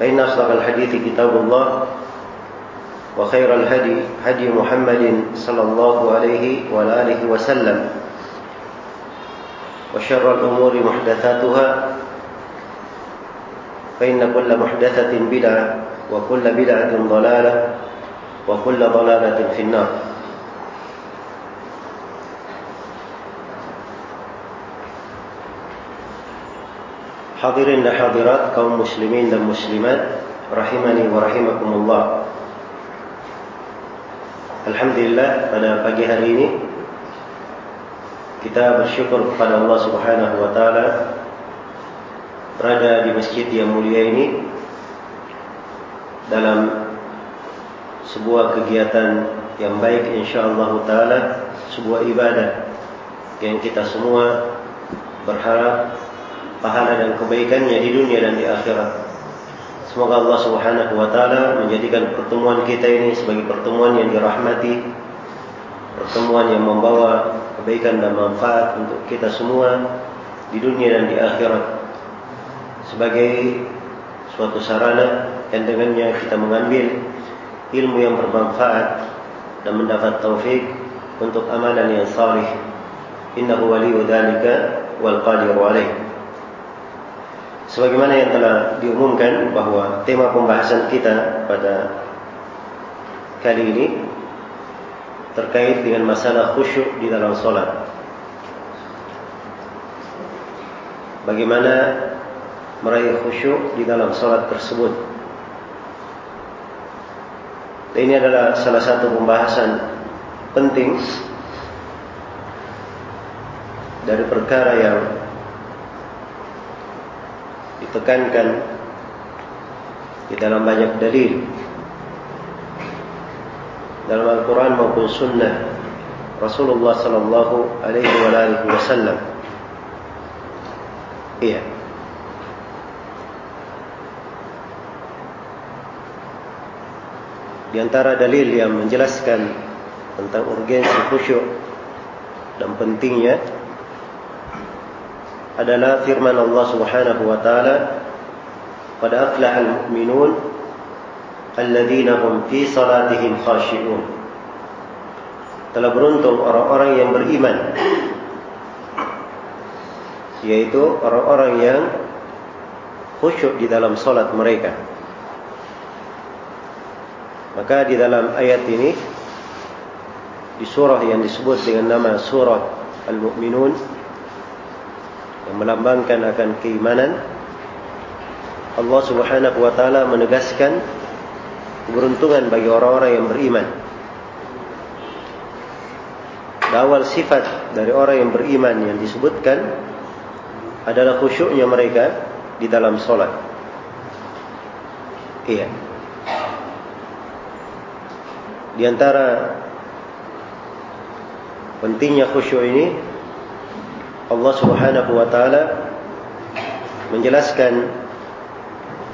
فإن أصدق الحديث كتاب الله وخير الهدي هدي محمد صلى الله عليه وآله وسلم وشر الأمور محدثاتها فإن كل محدثة بدعة وكل بدعة ضلالة وكل ضلالة في النار Hadirin dan hadirat kaum muslimin dan muslimat Rahimani wa rahimakumullah. Alhamdulillah pada pagi hari ini Kita bersyukur kepada Allah subhanahu wa ta'ala Berada di masjid yang mulia ini Dalam sebuah kegiatan yang baik insyaAllah ta'ala Sebuah ibadah yang kita semua berharap pahala dan kebaikannya di dunia dan di akhirat. Semoga Allah Subhanahu wa taala menjadikan pertemuan kita ini sebagai pertemuan yang dirahmati, pertemuan yang membawa kebaikan dan manfaat untuk kita semua di dunia dan di akhirat. Sebagai suatu sarana yang dengannya kita mengambil ilmu yang bermanfaat dan mendapat taufik untuk amalan yang salih. Innahu waliyyu dzalika wal qadiru alaihi. Sebagaimana yang telah diumumkan bahawa tema pembahasan kita pada kali ini terkait dengan masalah khusyuk di dalam solat. Bagaimana meraih khusyuk di dalam solat tersebut. Dan ini adalah salah satu pembahasan penting dari perkara yang ditekankan di dalam banyak dalil dalam Al-Quran maupun Sunnah Rasulullah Sallallahu Alaihi Wasallam. Iya. Di antara dalil yang menjelaskan tentang urgensi khusyuk dan pentingnya adalah firman Allah Subhanahu wa taala qad aflahal mu'minun alladziina hum fi salatihim khashi'un. Telah beruntung orang-orang yang beriman yaitu orang-orang yang khusyuk di dalam salat mereka. Maka di dalam ayat ini di surah yang disebut dengan nama surah Al-Mu'minun yang melambangkan akan keimanan Allah Subhanahu wa taala menegaskan keberuntungan bagi orang-orang yang beriman. Awal sifat dari orang yang beriman yang disebutkan adalah khusyuknya mereka di dalam solat. Iya. Di antara pentingnya khusyuk ini Allah Subhanahu wa taala menjelaskan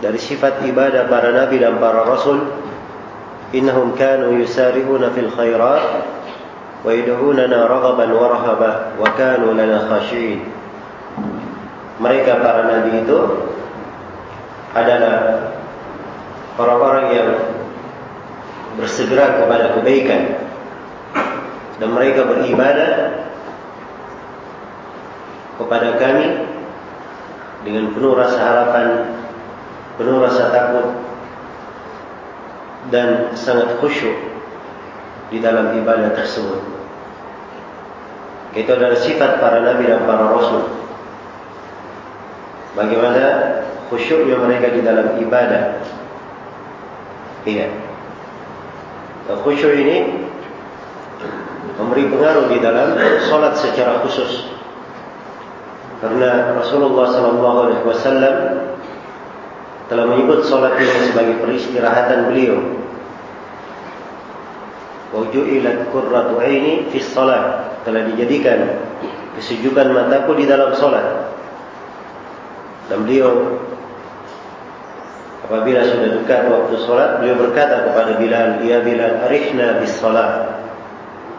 dari sifat ibadah para nabi dan para rasul innahum kanu yusari'una fil khairat wa yad'unana raghaban wa rahaba wa kanu lana khashiyin mereka para nabi itu adalah orang-orang yang bersegera kepada kebaikan. Dan mereka beribadah kepada kami dengan penuh rasa harapan, penuh rasa takut dan sangat khusyuk di dalam ibadah tersebut. Itu adalah sifat para nabi dan para rasul. Bagaimana khusyuknya mereka di dalam ibadah. Iya. Khusyuk ini memberi pengaruh di dalam solat secara khusus. Karena Rasulullah sallallahu alaihi wasallam telah menyebut solat ini sebagai peristirahatan beliau. Wajulat qurratu aini fi salat telah dijadikan kesejukan mataku di dalam solat. Dan beliau apabila sudah dekat waktu solat, beliau berkata kepada Bilal, "Ya Bilal, arifna bis salat."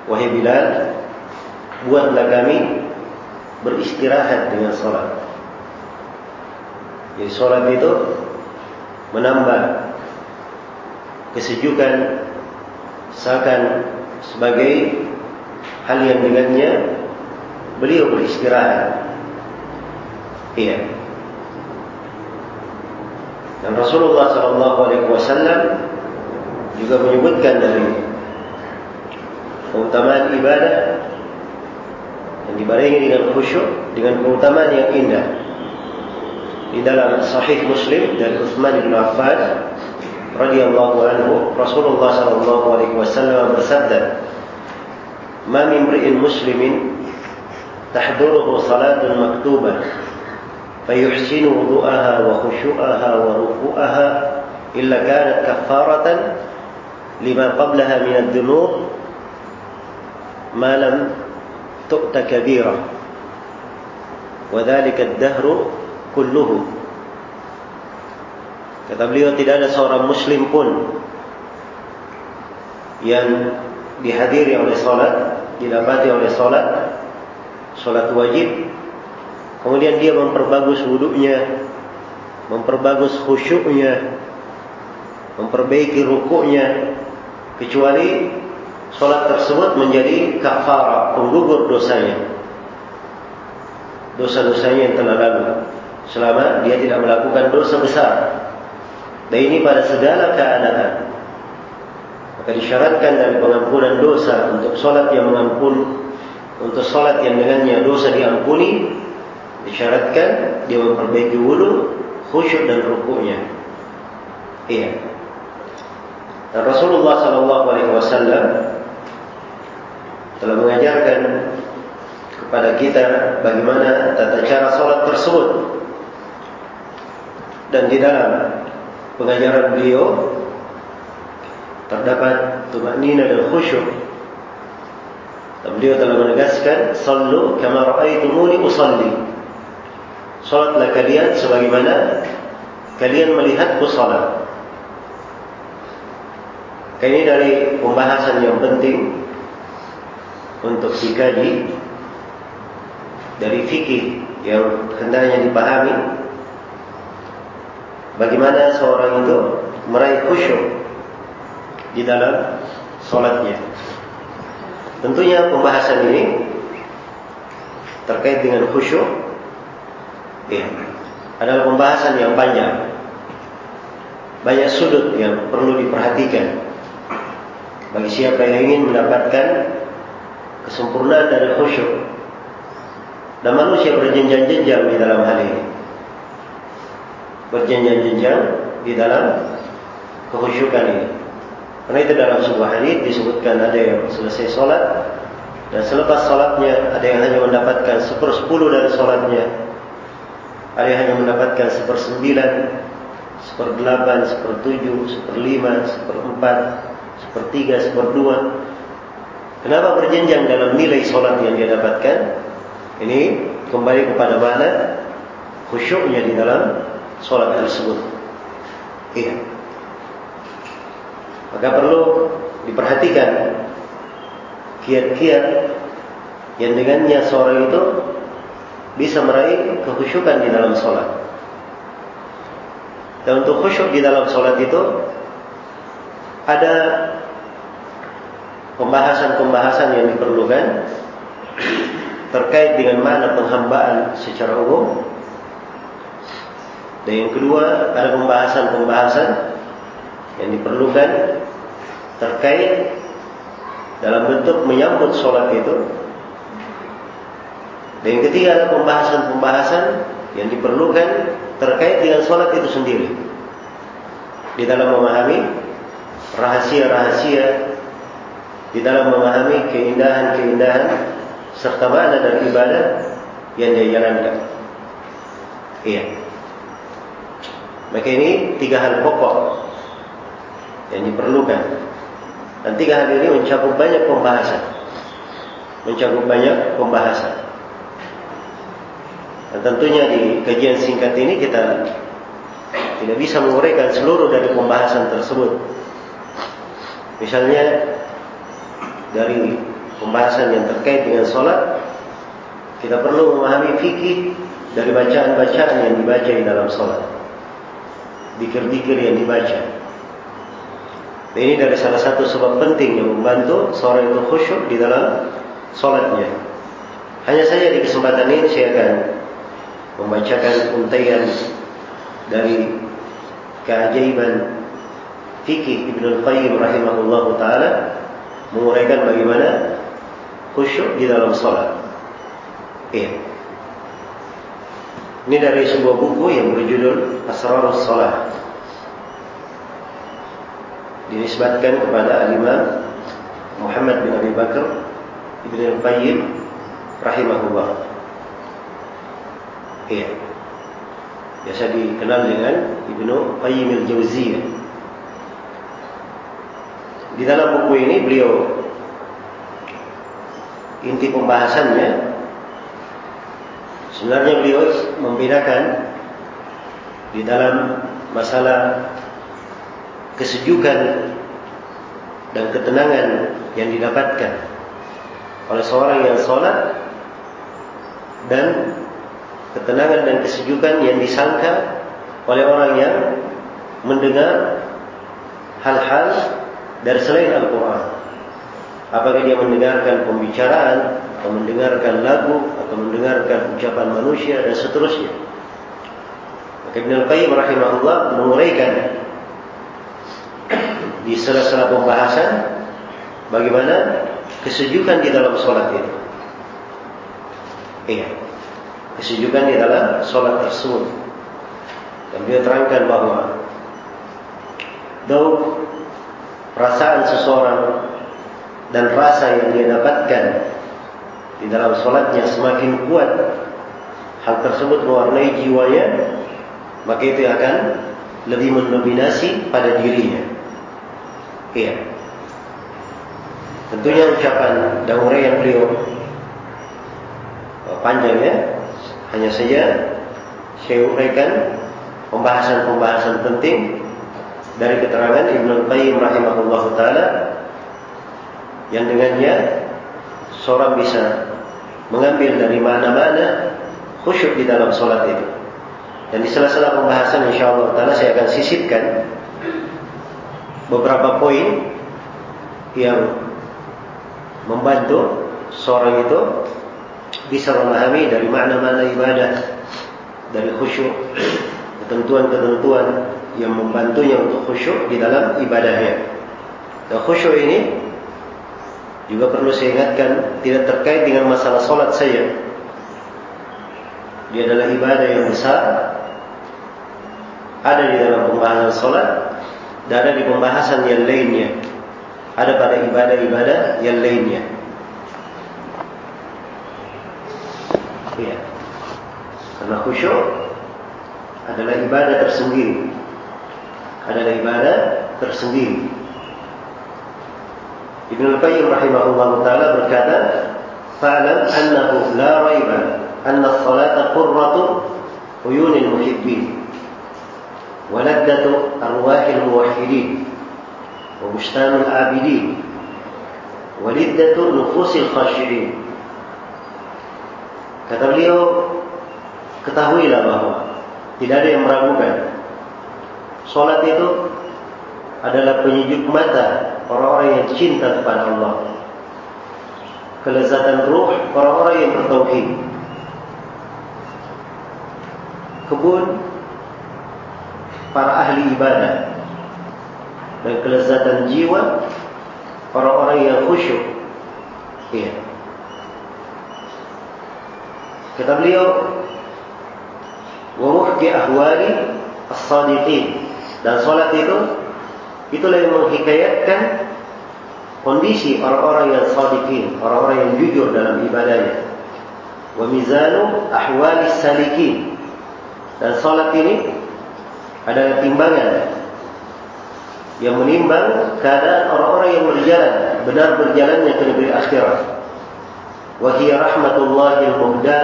Wahai Bilal, buatlah kami beristirahat dengan solat. Jadi solat itu menambah kesejukan seakan sebagai hal yang dengannya beliau beristirahat. Iya. Dan Rasulullah sallallahu alaihi wasallam juga menyebutkan dari keutamaan ibadah yang dibarengi dengan khusyuk dengan keutamaan yang indah. Di dalam sahih Muslim dari Uthman bin Affan radhiyallahu anhu Rasulullah sallallahu alaihi wasallam bersabda "Ma min imri'in muslimin tahduruhu salatun maktubah fayuhsinu wudu'aha wa khushu'aha wa ruku'aha illa kanat kaffaratan lima qablaha min ad-dunub ma lam tu'ta kabira wa dhalika ad-dahru kulluhu kata beliau tidak ada seorang muslim pun yang dihadiri oleh solat didapati oleh solat solat wajib. Kemudian dia memperbagus wuduknya memperbagus khusyuknya memperbaiki rukuknya kecuali solat tersebut menjadi kafara penggugur dosanya dosa-dosanya yang telah lalu selama dia tidak melakukan dosa besar. Dan ini pada segala keadaan. Maka disyaratkan dari pengampunan dosa untuk solat yang mengampun, untuk solat yang dengannya dosa diampuni, disyaratkan dia memperbaiki wudhu, khusyuk dan rukuknya. Iya. Dan Rasulullah Sallallahu Alaihi Wasallam telah mengajarkan kepada kita bagaimana tata cara solat tersebut dan di dalam pengajaran beliau terdapat tumanina dan khusyuk. Dan beliau telah menegaskan, "Sallu kama ra'aitumuni usalli." Salatlah kalian sebagaimana kalian melihatku salat. Ini dari pembahasan yang penting untuk dikaji dari fikih yang hendaknya dipahami bagaimana seorang itu meraih khusyuk di dalam solatnya. Tentunya pembahasan ini terkait dengan khusyuk ya, adalah pembahasan yang panjang. Banyak sudut yang perlu diperhatikan bagi siapa yang ingin mendapatkan kesempurnaan dari khusyuk. Dan manusia berjenjang-jenjang di dalam hal ini berjenjang-jenjang di dalam kehusyukan ini. Karena itu dalam sebuah hadis disebutkan ada yang selesai solat dan selepas solatnya ada yang hanya mendapatkan sepersepuluh dari solatnya, ada yang hanya mendapatkan sepersembilan, seperdelapan, sepertujuh, seperlima, seperempat, sepertiga, seperdua. Kenapa berjenjang dalam nilai solat yang dia dapatkan? Ini kembali kepada mana khusyuknya di dalam solat tersebut. Iya. Maka perlu diperhatikan kiat-kiat yang dengannya seorang itu bisa meraih kekhusyukan di dalam solat. Dan untuk khusyuk di dalam solat itu ada pembahasan-pembahasan yang diperlukan terkait dengan mana penghambaan secara umum. Dan yang kedua ada pembahasan-pembahasan yang diperlukan terkait dalam bentuk menyambut solat itu. Dan yang ketiga ada pembahasan-pembahasan yang diperlukan terkait dengan solat itu sendiri. Di dalam memahami rahasia-rahasia, di dalam memahami keindahan-keindahan serta makna dari ibadah yang dia jalankan. Iya. Maka ini tiga hal pokok yang diperlukan. Dan tiga hal ini mencakup banyak pembahasan. Mencakup banyak pembahasan. Dan tentunya di kajian singkat ini kita tidak bisa menguraikan seluruh dari pembahasan tersebut. Misalnya dari pembahasan yang terkait dengan solat kita perlu memahami fikih dari bacaan-bacaan yang dibaca di dalam solat. Dikir-dikir yang dibaca. Ini dari salah satu sebab penting yang membantu seorang itu khusyuk di dalam solatnya. Hanya saja di kesempatan ini saya akan membacakan untaian dari keajaiban fikih Ibn Al-Qayyim rahimahullah ta'ala menguraikan bagaimana khusyuk di dalam solat. Iya. Ini dari sebuah buku yang berjudul Asrarus Salat. Dinisbatkan kepada Al-Imam Muhammad bin Abi Bakar Ibn Al-Qayyim Rahimahullah. Iya. Biasa dikenal dengan Ibn Qayyim Al-Jawziyah. Di dalam buku ini beliau inti pembahasannya sebenarnya beliau membedakan di dalam masalah kesejukan dan ketenangan yang didapatkan oleh seorang yang sholat dan ketenangan dan kesejukan yang disangka oleh orang yang mendengar hal-hal dari selain Al-Quran apakah dia mendengarkan pembicaraan atau mendengarkan lagu atau mendengarkan ucapan manusia dan seterusnya. Maka Ibn Al-Qayyim rahimahullah menguraikan di sela-sela pembahasan bagaimana kesejukan di dalam solat itu. Iya. Kesejukan di dalam solat tersebut. Dan dia terangkan bahawa Daud perasaan seseorang dan rasa yang dia dapatkan di dalam solatnya semakin kuat hal tersebut mewarnai jiwanya maka itu akan lebih mendominasi pada dirinya. Iya. Tentunya ucapan dan yang beliau panjangnya hanya saja saya uraikan pembahasan-pembahasan penting dari keterangan Ibn Qayyim rahimahullah ta'ala yang dengannya seorang bisa mengambil dari mana-mana khusyuk di dalam solat itu. Dan di sela-sela pembahasan insyaAllah ta'ala saya akan sisipkan beberapa poin yang membantu seorang itu bisa memahami dari mana-mana ibadah dari khusyuk ketentuan-ketentuan yang membantunya untuk khusyuk di dalam ibadahnya. Dan khusyuk ini juga perlu saya ingatkan tidak terkait dengan masalah solat saja. Dia adalah ibadah yang besar. Ada di dalam pembahasan solat dan ada di pembahasan yang lainnya. Ada pada ibadah-ibadah yang lainnya. Ya. Karena khusyuk adalah ibadah tersendiri. Adalah ibadah tersendiri. Ibn Al-Qayyim rahimahullah ta'ala berkata Fa'alam annahu la raiba Anna salata qurratu Uyunil muhibbin Waladdatu arwahil muwahidin وبستان العابدين ولدة نفوس الخاشعين kata beliau ketahuilah bahawa tidak ada yang meragukan solat itu adalah penyejuk mata orang-orang yang cinta kepada Allah. Kelezatan ruh orang-orang yang bertauhid. Kebun para ahli ibadah. Dan kelezatan jiwa orang-orang yang khusyuk. Ya kata beliau wa muhki ahwali as-sadiqin dan solat itu itulah yang menghikayatkan kondisi orang-orang yang sadiqin, orang-orang yang jujur dalam ibadahnya. Wa mizanu ahwali salikin. Dan salat ini adalah timbangan yang menimbang keadaan orang-orang yang berjalan benar berjalannya ke negeri akhirat. Wa hiya rahmatullahil muhda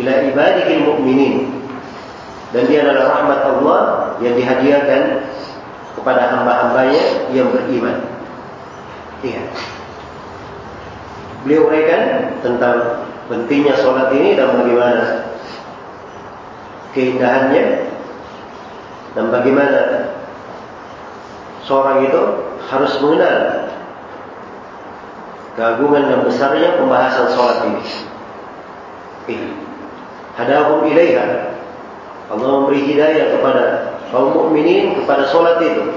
ila ibadihi mu'minin. Dan dia adalah rahmat Allah yang dihadiahkan kepada hamba-hambanya yang beriman. Iya. Beliau uraikan tentang pentingnya solat ini dan bagaimana keindahannya dan bagaimana seorang itu harus mengenal keagungan dan besarnya pembahasan solat ini. Hadahum ilaiha. Allah memberi hidayah kepada kaum mukminin kepada solat itu.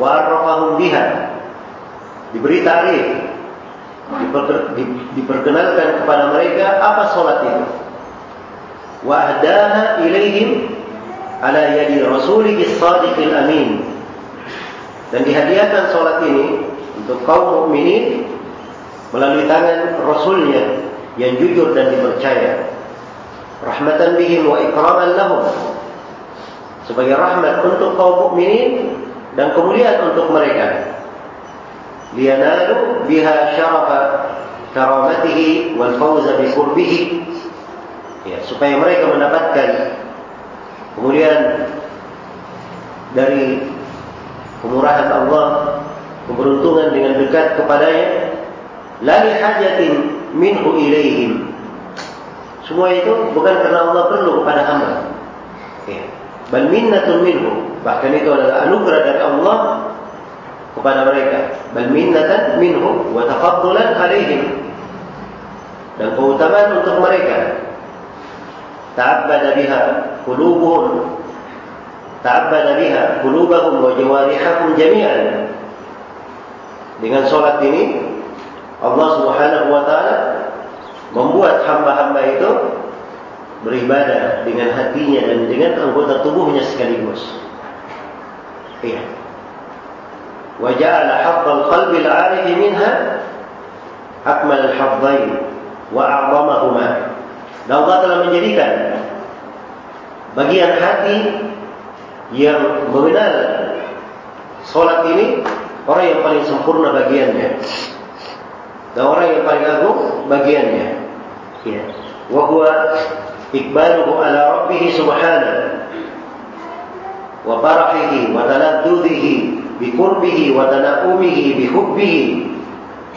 Wa arrafahum biha. Diberi tarikh diperkenalkan kepada mereka apa solat itu. Wa ahdaha ilaihim ala yadi rasulih as-sadiqil amin. Dan dihadiahkan solat ini untuk kaum mukminin melalui tangan rasulnya yang jujur dan dipercaya. Rahmatan bihim wa ikraman lahum sebagai rahmat untuk kaum mukminin dan kemuliaan untuk mereka. Lianalu biha syarafa karamatihi wal fawza bi qurbihi. Ya, supaya mereka mendapatkan kemuliaan dari kemurahan Allah, keberuntungan dengan dekat kepadanya. La li hajatin minhu ilaihim. Semua itu bukan kerana Allah perlu kepada hamba. Ya bal minnatun minhu bahkan itu adalah anugerah dari Allah kepada mereka. Bal minnatan minhum wa tafaddulan alaihim. Dan keutamaan untuk mereka. Ta'abbada biha qulubuhum. Ta'abbada biha qulubahum wa jawarihahum jami'an. Dengan salat ini Allah Subhanahu wa taala membuat hamba-hamba itu beribadah dengan hatinya dan dengan anggota tubuhnya sekaligus. Iya. Wajah al qalbi al-arif minha akmal al-hafzai wa a'zamahuma. Allah telah menjadikan bagian hati yang mengenal solat ini orang yang paling sempurna bagiannya dan orang yang paling agung bagiannya. Iya. Wahyu rabbih subhanahu wa farahihi wa taladdudihi بقربه وتنعمه بحبه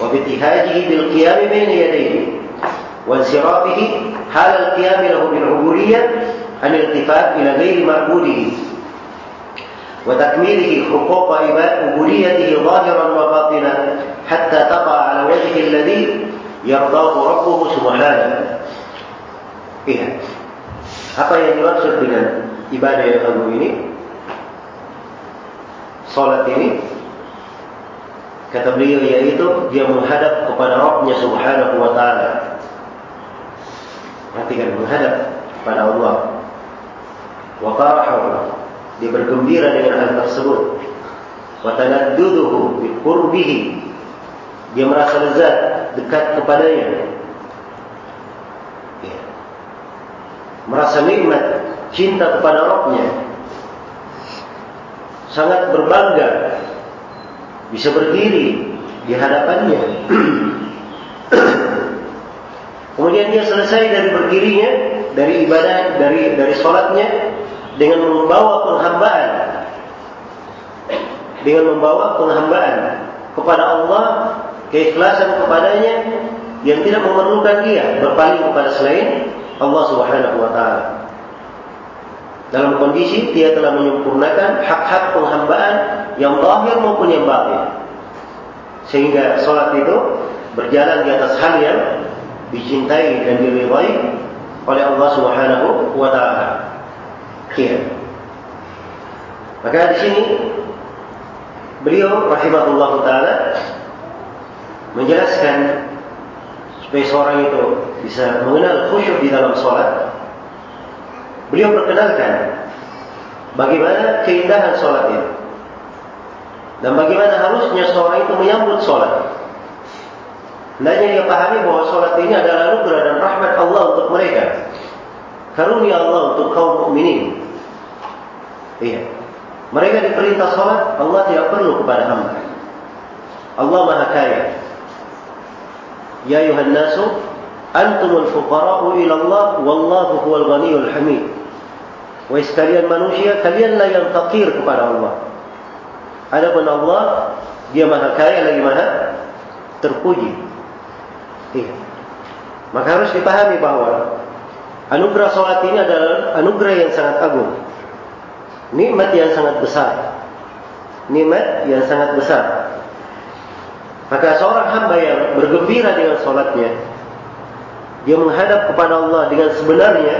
وباتهاجه بالقيام بين يديه وانصرافه حال القيام له بالعبودية عن الالتفات إلى غير معبوده وتكميله حقوق عبوديته ظاهرا وباطنا حتى تقع على وجه الذي يرضاه ربه سبحانه Iya. Apa yang dimaksud dengan ibadah yang agung ini? Salat ini kata beliau yaitu dia menghadap kepada Rabbnya Subhanahu wa taala. Perhatikan menghadap kepada Allah. Wa Allah. Dia bergembira dengan hal tersebut. Wa tanadduhu bi qurbihi. Dia merasa lezat dekat kepadanya Merasa nikmat cinta kepada Rabbnya sangat berbangga bisa berdiri di hadapannya. Kemudian dia selesai dari berdirinya, dari ibadah, dari dari solatnya dengan membawa penghambaan dengan membawa penghambaan kepada Allah, keikhlasan kepadanya yang tidak memerlukan dia berpaling kepada selain Allah Subhanahu wa taala. Dalam kondisi dia telah menyempurnakan hak-hak penghambaan yang zahir maupun yang batin. Sehingga solat itu berjalan di atas hal yang dicintai dan diridhai oleh Allah Subhanahu wa taala. Iya. Maka di sini beliau rahimahullah taala menjelaskan supaya seorang itu bisa mengenal khusyuk di dalam solat. Beliau perkenalkan bagaimana keindahan solat itu dan bagaimana harusnya seorang itu menyambut solat. Hendaknya dia pahami bahawa solat ini adalah anugerah dan rahmat Allah untuk mereka. Karunia Allah untuk kaum mukminin. Iya. Mereka diperintah solat, Allah tidak perlu kepada hamba. Allah Maha Kaya. Ya ayuhan nasu antumul fuqara'u ila Allah wallahu huwal ghaniyul hamid. Wahai sekalian manusia, kalianlah yang fakir kepada Allah. Adapun Allah, Dia Maha Kaya lagi Maha terpuji. Iya. Maka harus dipahami bahawa anugerah salat ini adalah anugerah yang sangat agung. Nikmat yang sangat besar. Nikmat yang sangat besar. Maka seorang hamba yang bergembira dengan solatnya, dia menghadap kepada Allah dengan sebenarnya,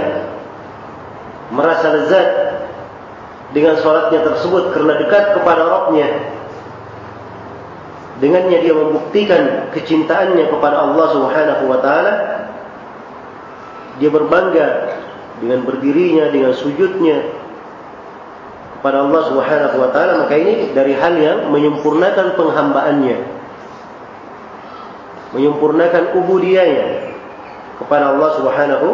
merasa lezat dengan solatnya tersebut kerana dekat kepada Rabbnya. Dengannya dia membuktikan kecintaannya kepada Allah Subhanahu Wa Taala. Dia berbangga dengan berdirinya, dengan sujudnya kepada Allah Subhanahu Wa Taala. Maka ini dari hal yang menyempurnakan penghambaannya menyempurnakan ubudiyahnya kepada Allah Subhanahu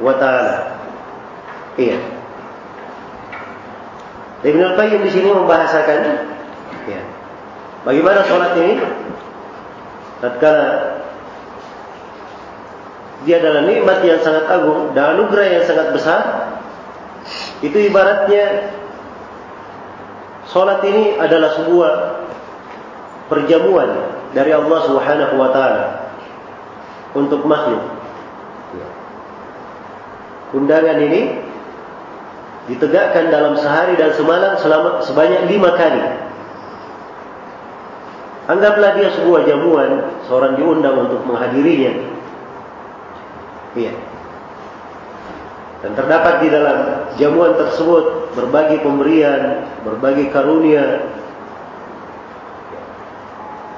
wa taala. Iya. Ibn Al-Qayyim di sini membahasakan ya. Bagaimana salat ini? Tatkala dia adalah nikmat yang sangat agung dan anugerah yang sangat besar. Itu ibaratnya salat ini adalah sebuah perjamuan dari Allah Subhanahu wa taala untuk makhluk. Undangan ini ditegakkan dalam sehari dan semalam selama sebanyak lima kali. Anggaplah dia sebuah jamuan, seorang diundang untuk menghadirinya. Iya. Dan terdapat di dalam jamuan tersebut berbagai pemberian, berbagai karunia,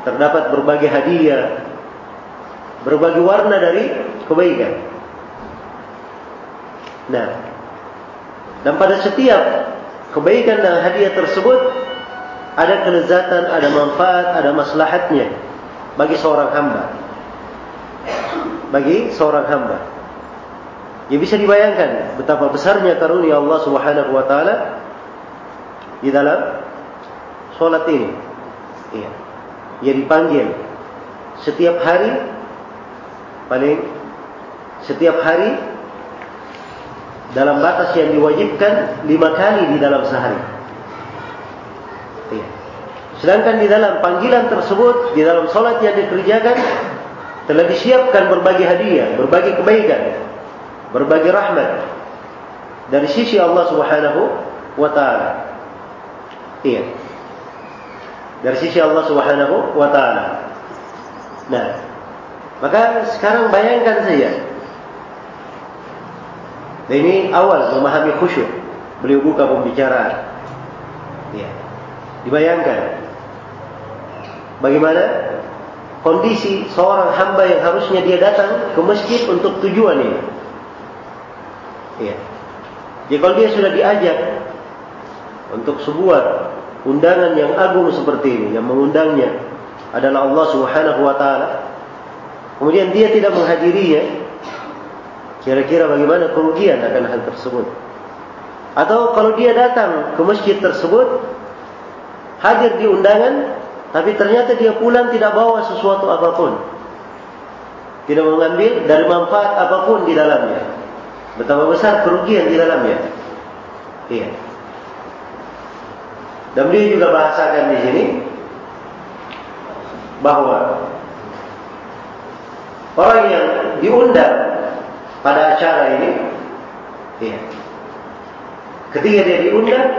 terdapat berbagai hadiah, berbagai warna dari kebaikan. Nah, dan pada setiap kebaikan dan hadiah tersebut ada kelezatan, ada manfaat, ada maslahatnya bagi seorang hamba. Bagi seorang hamba. Ya bisa dibayangkan betapa besarnya karunia Allah Subhanahu wa taala di dalam solat ini. Iya yang dipanggil setiap hari paling setiap hari dalam batas yang diwajibkan lima kali di dalam sehari. Ya. Sedangkan di dalam panggilan tersebut, di dalam solat yang dikerjakan, telah disiapkan berbagai hadiah, berbagai kebaikan, berbagai rahmat dari sisi Allah Subhanahu wa taala. Iya dari sisi Allah Subhanahu wa taala. Nah, maka sekarang bayangkan saja. Ini awal memahami khusyuk. Beliau buka pembicaraan. Ya. Dibayangkan bagaimana kondisi seorang hamba yang harusnya dia datang ke masjid untuk tujuan ini. Ya. Jadi kalau dia sudah diajak untuk sebuah undangan yang agung seperti ini yang mengundangnya adalah Allah Subhanahu wa taala. Kemudian dia tidak menghadirinya kira-kira bagaimana kerugian akan hal tersebut? Atau kalau dia datang ke masjid tersebut hadir di undangan tapi ternyata dia pulang tidak bawa sesuatu apapun. Tidak mengambil dari manfaat apapun di dalamnya. Betapa besar kerugian di dalamnya. Iya Dan dia juga bahasakan di sini bahawa orang yang diundang pada acara ini, ya, ketika dia diundang,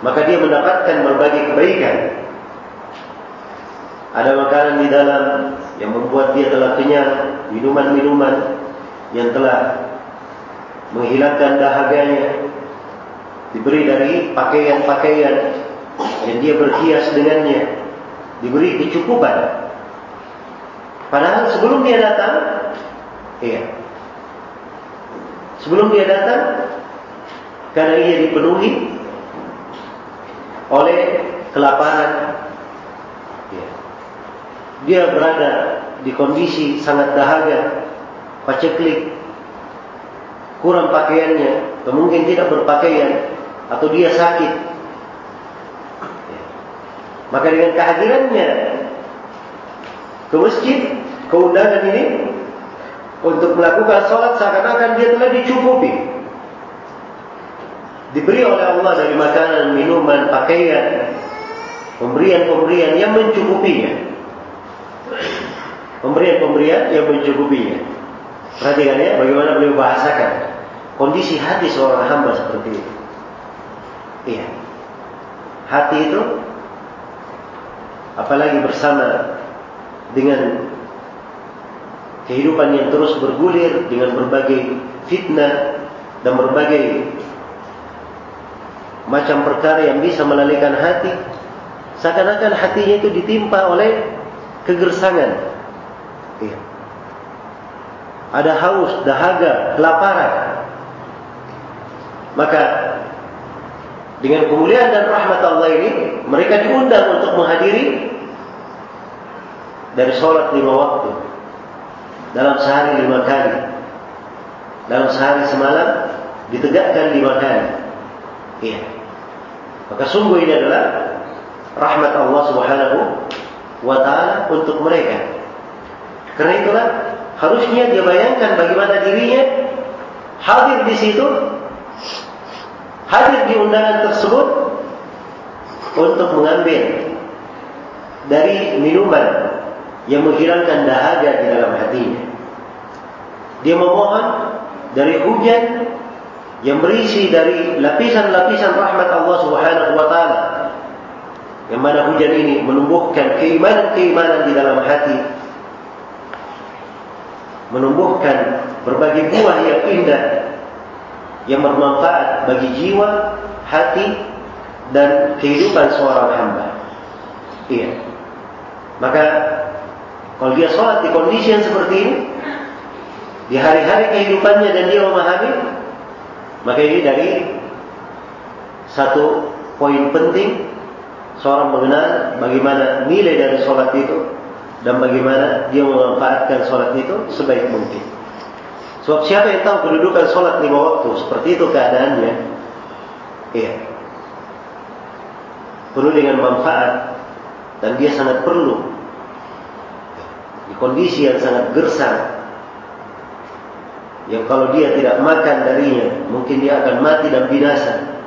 maka dia mendapatkan berbagai kebaikan. Ada makanan di dalam yang membuat dia telah kenyang, minuman-minuman yang telah menghilangkan dahaganya, diberi dari pakaian-pakaian yang dia berhias dengannya, diberi kecukupan. Padahal sebelum dia datang, iya, sebelum dia datang, karena ia dipenuhi oleh kelaparan, iya. dia berada di kondisi sangat dahaga, paceklik, kurang pakaiannya, atau mungkin tidak berpakaian, atau dia sakit. Maka dengan kehadirannya ke masjid, keundangan ini untuk melakukan sholat seakan-akan dia telah dicukupi. Diberi oleh Allah dari makanan, minuman, pakaian, pemberian-pemberian yang mencukupinya. Pemberian-pemberian yang mencukupinya. Perhatikan ya, bagaimana beliau bahasakan kondisi hati seorang hamba seperti itu. Iya. Hati itu apalagi bersama dengan kehidupan yang terus bergulir dengan berbagai fitnah dan berbagai macam perkara yang bisa melalaikan hati seakan-akan hatinya itu ditimpa oleh kegersangan iya. ada haus, dahaga, kelaparan maka dengan kemuliaan dan rahmat Allah ini mereka diundang untuk menghadiri dari sholat lima waktu. Dalam sehari lima kali. Dalam sehari semalam ditegakkan lima kali. Iya. Maka sungguh ini adalah rahmat Allah subhanahu wa ta'ala untuk mereka. Kerana itulah harusnya dia bayangkan bagaimana dirinya hadir di situ hadir di undangan tersebut untuk mengambil dari minuman yang menghilangkan dahaga di dalam hatinya. Dia memohon dari hujan yang berisi dari lapisan-lapisan rahmat Allah Subhanahu wa taala. Yang mana hujan ini menumbuhkan keimanan-keimanan di dalam hati. Menumbuhkan berbagai buah yang indah yang bermanfaat bagi jiwa, hati dan kehidupan seorang hamba. Iya. Maka kalau dia sholat di kondisi yang seperti ini, di hari-hari kehidupannya dan dia memahami, maka ini dari satu poin penting seorang mengenal bagaimana nilai dari sholat itu dan bagaimana dia memanfaatkan sholat itu sebaik mungkin. Sebab siapa yang tahu kedudukan solat lima waktu seperti itu keadaannya, iya, penuh dengan manfaat dan dia sangat perlu. Di kondisi yang sangat gersang, yang kalau dia tidak makan darinya, mungkin dia akan mati dan binasa.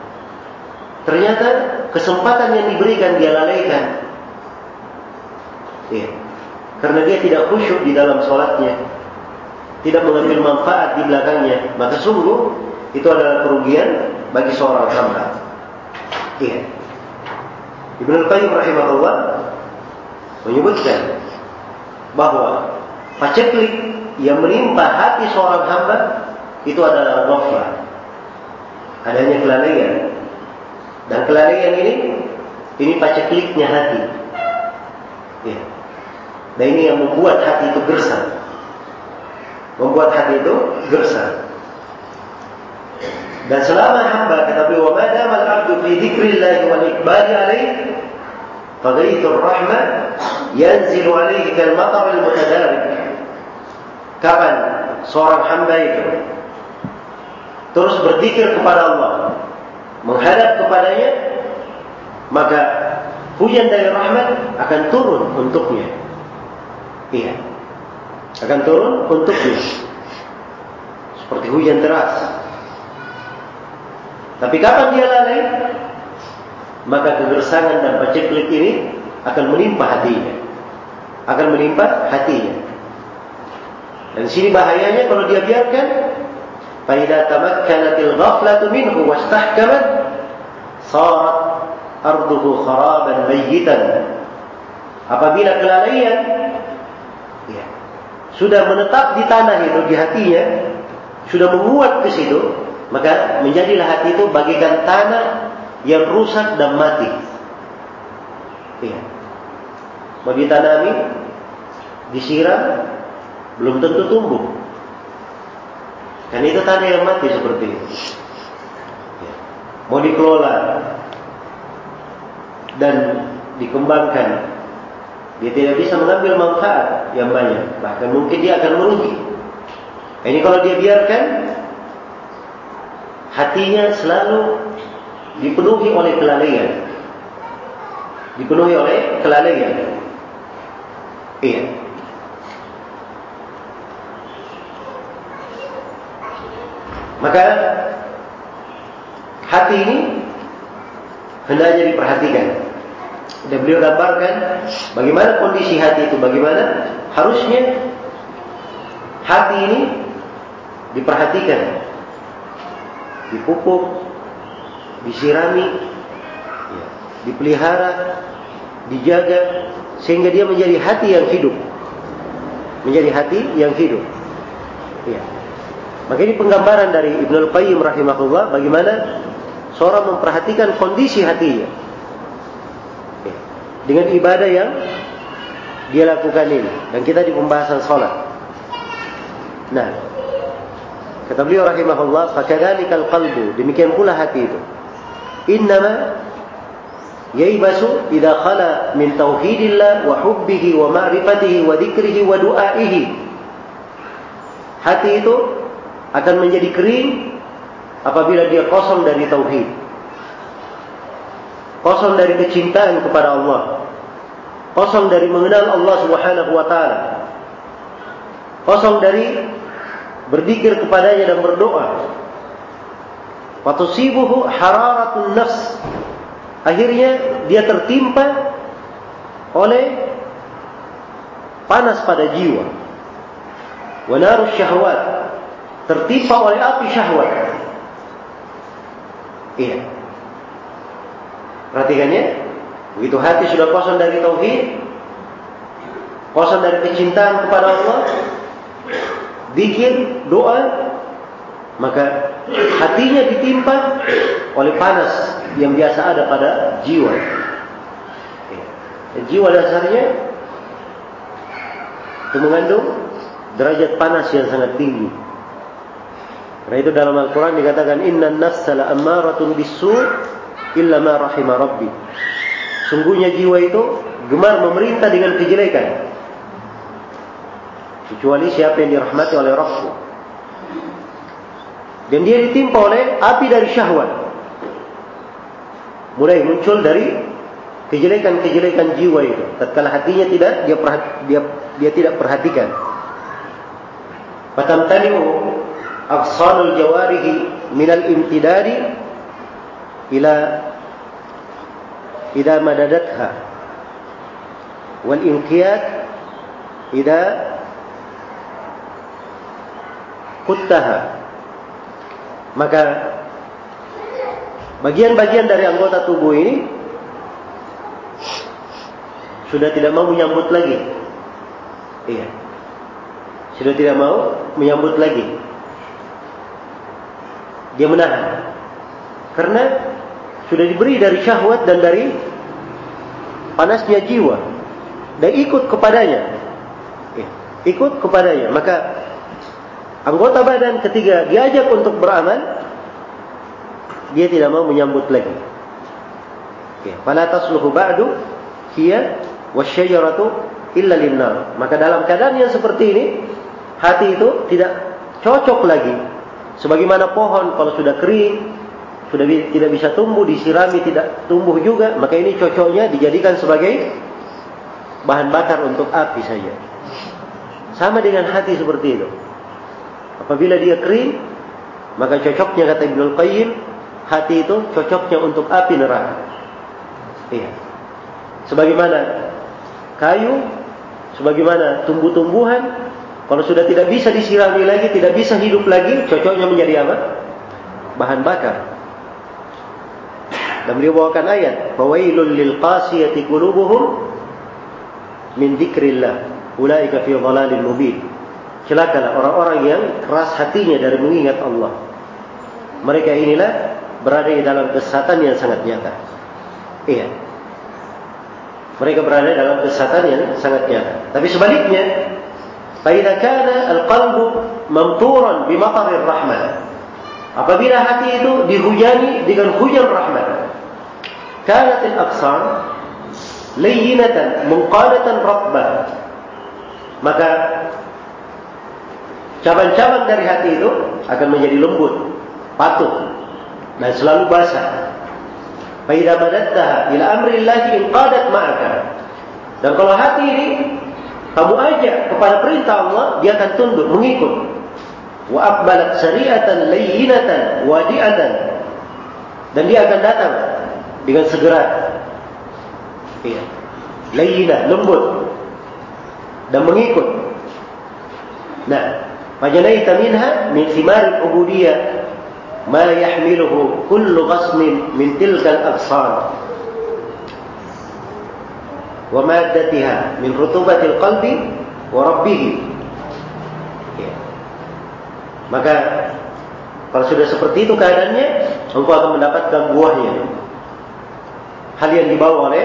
Ternyata kesempatan yang diberikan dia lalaikan, iya, karena dia tidak khusyuk di dalam solatnya tidak mengambil manfaat di belakangnya, maka sungguh itu adalah kerugian bagi seorang hamba. Iya. Ibn Al-Qayyim rahimahullah menyebutkan bahawa paceklik yang menimpa hati seorang hamba itu adalah ghaflah. Adanya kelalaian. Dan kelalaian ini ini pacekliknya hati. Ya. Dan ini yang membuat hati itu gersang membuat hati itu gersang. Dan selama hamba kata beliau, "Ma dama al-'abdu fi dzikrillah wal iqbal 'alayh, fa ghaythur rahmah yanzilu 'alayhi kal matar al-mutadarik." Kapan seorang hamba itu terus berzikir kepada Allah, menghadap kepadanya, maka hujan dari rahmat akan turun untuknya. Iya akan turun untuknya seperti hujan deras Tapi kapan dia lalai? Maka kegersangan dan paceklik ini akan menimpa hatinya. Akan menimpa hatinya. Dan sini bahayanya kalau dia biarkan فإذا تمكنت الغفلة منه واستحكمت صارت أرضه خرابا ميتا apabila kelalaian ya, sudah menetap di tanah itu di hatinya sudah menguat ke situ maka menjadilah hati itu bagikan tanah yang rusak dan mati ya. mau ditanami disiram belum tentu tumbuh dan itu tanda yang mati seperti itu. Ya. Mau dikelola dan dikembangkan, dia tidak bisa mengambil manfaat yang banyak. Bahkan mungkin dia akan merugi. Ini kalau dia biarkan, hatinya selalu dipenuhi oleh kelalaian. Dipenuhi oleh kelalaian. Iya. Maka hati ini hendaknya diperhatikan. Dan beliau gambarkan bagaimana kondisi hati itu, bagaimana harusnya hati ini diperhatikan, dipupuk, disirami, ya, dipelihara, dijaga, sehingga dia menjadi hati yang hidup, menjadi hati yang hidup. Ya. Maka ini penggambaran dari Ibn Al-Qayyim rahimahullah bagaimana seorang memperhatikan kondisi hatinya. Dengan ibadah yang dia lakukan ini. Dan kita di pembahasan sholat. Nah. Kata beliau rahimahullah. Fakadalikal qalbu. Demikian pula hati itu. Innama yaibasu idha khala min tauhidillah wa hubbihi wa ma'rifatihi wa dhikrihi wa du'aihi. Hati itu akan menjadi kering apabila dia kosong dari tauhid. Kosong dari kecintaan kepada Allah. Kosong dari mengenal Allah Subhanahu wa taala. Kosong dari berzikir kepadanya dan berdoa. Fatusibuhu hararatun nafs. Akhirnya dia tertimpa oleh panas pada jiwa. Wa narus syahwat tertimpa oleh api syahwat. Iya. Perhatikan ya. Begitu hati sudah kosong dari tauhid, kosong dari kecintaan kepada Allah, zikir, doa, maka hatinya ditimpa oleh panas yang biasa ada pada jiwa. Iya. Jiwa dasarnya itu mengandung derajat panas yang sangat tinggi. Karena itu dalam Al-Quran dikatakan Inna nafsala ammaratun bisu illa ma rahimah rabbi. Sungguhnya jiwa itu gemar memerintah dengan kejelekan. Kecuali siapa yang dirahmati oleh Rabbu. Dan dia ditimpa oleh api dari syahwat. Mulai muncul dari kejelekan-kejelekan jiwa itu. Tatkala hatinya tidak, dia, perhat, dia, dia tidak perhatikan. Fatam tani'u aqsanul jawarihi minal imtidari إلى إذا مددتها والإنقياد إذا قدتها maka bagian-bagian dari anggota tubuh ini sudah tidak mau menyambut lagi iya sudah tidak mau menyambut lagi dia menahan karena sudah diberi dari syahwat dan dari panasnya jiwa. Dan ikut kepadanya. Ya, ikut kepadanya. Maka anggota badan ketiga diajak untuk beramal dia tidak mau menyambut lagi. Ya fala tasluhu ba'du hiya wasyajaratu illa linnar. Maka dalam keadaan yang seperti ini hati itu tidak cocok lagi. Sebagaimana pohon kalau sudah kering, sudah tidak bisa tumbuh, disirami tidak tumbuh juga, maka ini cocoknya dijadikan sebagai bahan bakar untuk api saja. Sama dengan hati seperti itu. Apabila dia kering, maka cocoknya kata Ibn Al-Qayyim, hati itu cocoknya untuk api neraka. Iya. Sebagaimana kayu, sebagaimana tumbuh-tumbuhan, kalau sudah tidak bisa disirami lagi, tidak bisa hidup lagi, cocoknya menjadi apa? Bahan bakar. Dan beliau bawakan ayat, "Fawailul lil qasiyati qulubuhum min dzikrillah, ulaika fi dhalalin mubin." Celakalah orang-orang yang keras hatinya dari mengingat Allah. Mereka inilah berada di dalam kesesatan yang sangat nyata. Iya. Mereka berada dalam kesesatan yang sangat nyata. Tapi sebaliknya, فإذا كان القلب ممطورا بمطر الرحمة apabila hati itu dihujani dengan hujan rahmat كانت الأقصان لينة منقادة رطبة maka cabang-cabang dari hati itu akan menjadi lembut, patuh dan selalu basah. فإذا مددتها إلى أمر الله انقادت معك dan kalau hati ini kamu ajak kepada perintah Allah, dia akan tunduk, mengikut. Wa aqbalat syari'atan layyinatan wadi'atan. Dan dia akan datang dengan segera. Iya. Layyinah, lembut. Dan mengikut. Nah, fajanaita minha min thimar al-ubudiyah ma yahmiluhu kullu ghasmin min tilka al-absar wa maddatiha min rutubatil qalbi wa. Ya. Maka kalau sudah seperti itu keadaannya, engkau akan mendapatkan buahnya. Hal yang dibawa oleh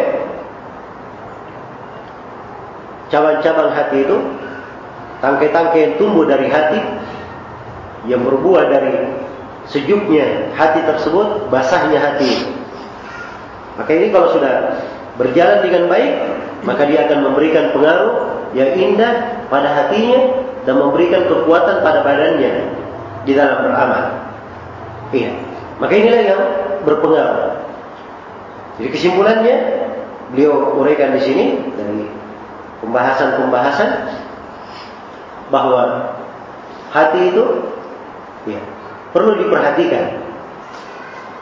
cabang-cabang hati itu, tangkai-tangkai yang tumbuh dari hati, yang berbuah dari sejuknya hati tersebut, basahnya hati. Maka ini kalau sudah berjalan dengan baik, maka dia akan memberikan pengaruh yang indah pada hatinya dan memberikan kekuatan pada badannya di dalam beramal. Iya. Maka inilah yang berpengaruh. Jadi kesimpulannya beliau uraikan di sini dari pembahasan-pembahasan bahwa hati itu ya, perlu diperhatikan.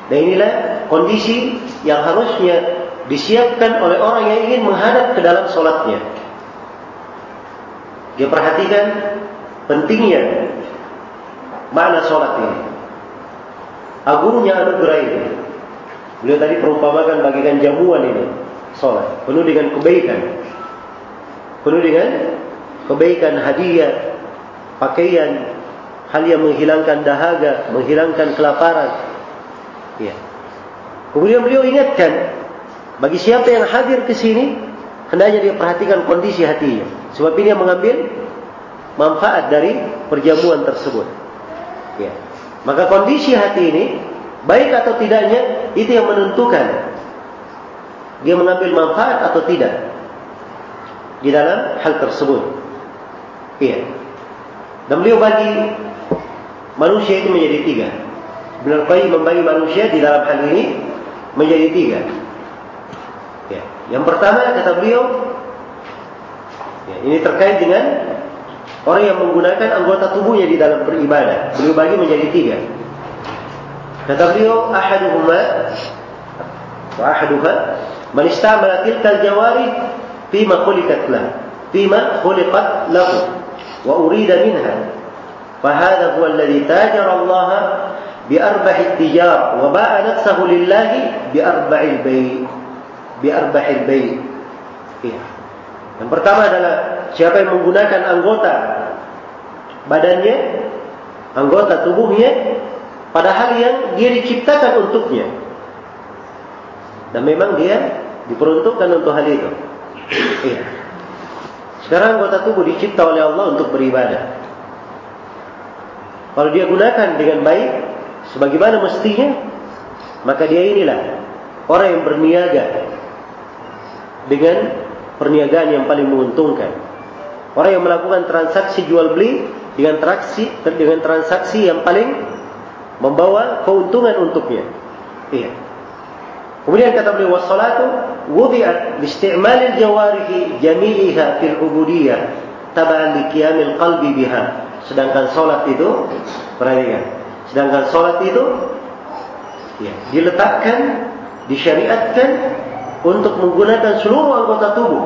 Dan inilah kondisi yang harusnya disiapkan oleh orang yang ingin menghadap ke dalam solatnya. Dia perhatikan pentingnya mana solat ini. Agungnya anugerah ini. Beliau tadi perumpamakan bagikan jamuan ini. Solat. Penuh dengan kebaikan. Penuh dengan kebaikan hadiah. Pakaian. Hal yang menghilangkan dahaga. Menghilangkan kelaparan. Ya. Kemudian beliau ingatkan bagi siapa yang hadir ke sini, hendaknya dia perhatikan kondisi hatinya. Sebab ini yang mengambil manfaat dari perjamuan tersebut. Ya. Maka kondisi hati ini, baik atau tidaknya, itu yang menentukan dia mengambil manfaat atau tidak di dalam hal tersebut. Iya. Dan beliau bagi manusia itu menjadi tiga. Benar baik membagi manusia di dalam hal ini menjadi tiga. Ya. Yang pertama kata beliau, ya, ini terkait dengan orang yang menggunakan anggota tubuhnya di dalam beribadah. Beliau bagi menjadi tiga. Kata beliau, ahaduhuma wa ahaduha man istamala tilka al-jawari fima khuliqat lahu fima khuliqat lahu wa urida minha فهذا هو الذي تاجر الله بأربح التجار وباع نفسه لله بأربع البيت biarbahil bayi. Ya. Yang pertama adalah siapa yang menggunakan anggota badannya, anggota tubuhnya pada hal yang dia diciptakan untuknya. Dan memang dia diperuntukkan untuk hal itu. Ya. Sekarang anggota tubuh dicipta oleh Allah untuk beribadah. Kalau dia gunakan dengan baik, sebagaimana mestinya, maka dia inilah orang yang berniaga dengan perniagaan yang paling menguntungkan. Orang yang melakukan transaksi jual beli dengan transaksi dengan transaksi yang paling membawa keuntungan untuknya. Iya. Kemudian kata beliau wassalatu wudi'at biisti'mal al-jawarih jami'iha fil ubudiyah tab'an li qiyamil qalbi biha. Sedangkan salat itu perhatikan. Sedangkan salat itu Ya, diletakkan, disyariatkan untuk menggunakan seluruh anggota tubuh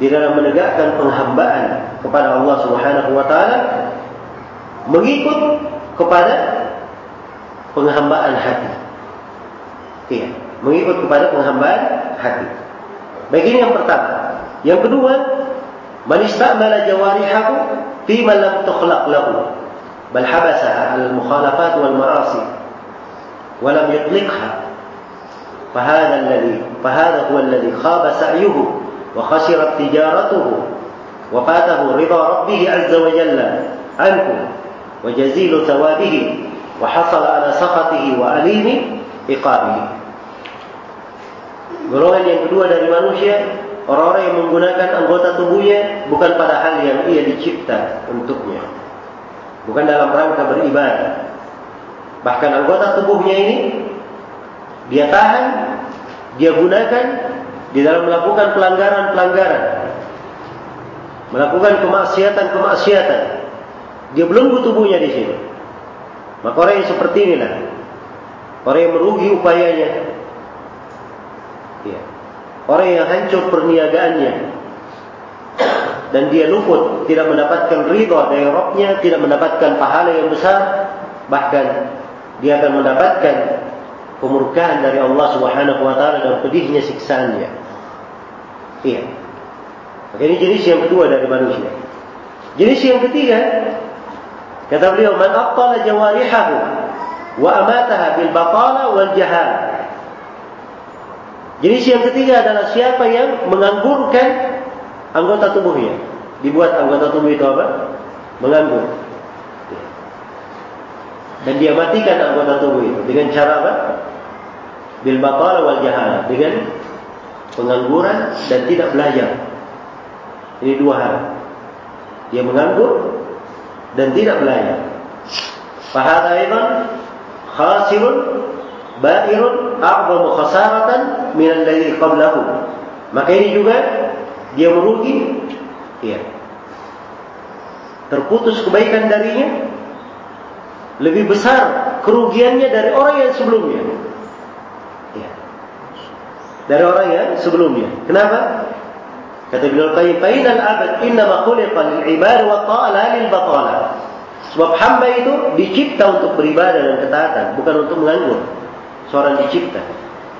di dalam menegakkan penghambaan kepada Allah Subhanahu wa taala mengikut kepada penghambaan hati. Iya, mengikut kepada penghambaan hati. Baik ini yang pertama. Yang kedua, man istamala jawarihahu fi ma lam tukhlaq lahu bal habasa al-mukhalafat wal ma'asi wa lam yutliqha فهذا الذي فهذا هو الذي خاب سعيه وخسرت تجارته وفاته رضا ربه عز وجل عنه وجزيل ثوابه وحصل على سخطه وأليم إقابه Golongan yang kedua dari manusia Orang-orang yang menggunakan anggota tubuhnya Bukan pada hal yang ia dicipta untuknya Bukan dalam rangka beribadah Bahkan anggota tubuhnya ini dia tahan, dia gunakan di dalam melakukan pelanggaran-pelanggaran, melakukan kemaksiatan-kemaksiatan. Dia belum tubuhnya di sini. Maka orang yang seperti inilah, orang yang merugi upayanya, ya. orang yang hancur perniagaannya, dan dia luput, tidak mendapatkan ridha dari Rabbnya, tidak mendapatkan pahala yang besar, bahkan dia akan mendapatkan kemurkaan dari Allah Subhanahu wa taala dan pedihnya siksaannya. Iya. Maka ini jenis yang kedua dari manusia. Jenis yang ketiga kata beliau man aqtala jawarihahu wa amataha bil batala wal jahal. Jenis yang ketiga adalah siapa yang menganggurkan anggota tubuhnya. Dibuat anggota tubuh itu apa? Menganggur. Dan dia matikan anggota tubuh itu dengan cara apa? bil batal wal jahalah dengan pengangguran dan tidak belajar. Ini dua hal. Dia menganggur dan tidak belajar. Fahada aidan khasirun ba'irun a'zamu khasaratan min alladhi qablahu. Maka ini juga dia merugi ya. Terputus kebaikan darinya lebih besar kerugiannya dari orang yang sebelumnya dari orang yang sebelumnya. Kenapa? Kata Ibnu Qayyim, "Fainal 'abd innama khuliqa lil 'ibad wa ta'ala lil batala." Sebab hamba itu dicipta untuk beribadah dan ketaatan, bukan untuk menganggur. Seorang dicipta.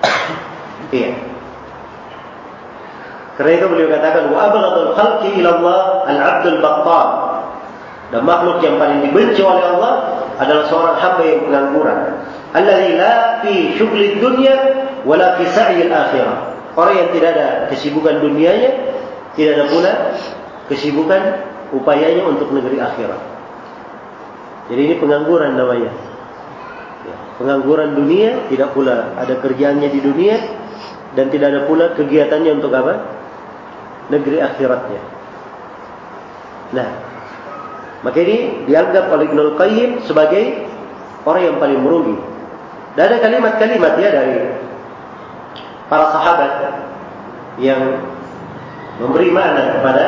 Iya. Karena itu beliau katakan, "Wa abghadul khalqi ila Allah al-'abdul battal." Dan makhluk yang paling dibenci oleh Allah adalah seorang hamba yang pengangguran. Alladzi la fi syughli dunya wala fi sa'i al-akhirah. Orang yang tidak ada kesibukan dunianya, tidak ada pula kesibukan upayanya untuk negeri akhirat. Jadi ini pengangguran namanya. Ya, pengangguran dunia, tidak pula ada kerjaannya di dunia dan tidak ada pula kegiatannya untuk apa? Negeri akhiratnya. Nah, maka ini dianggap oleh Ibnu Qayyim sebagai orang yang paling merugi. Dan ada kalimat-kalimat ya dari para sahabat yang memberi makna kepada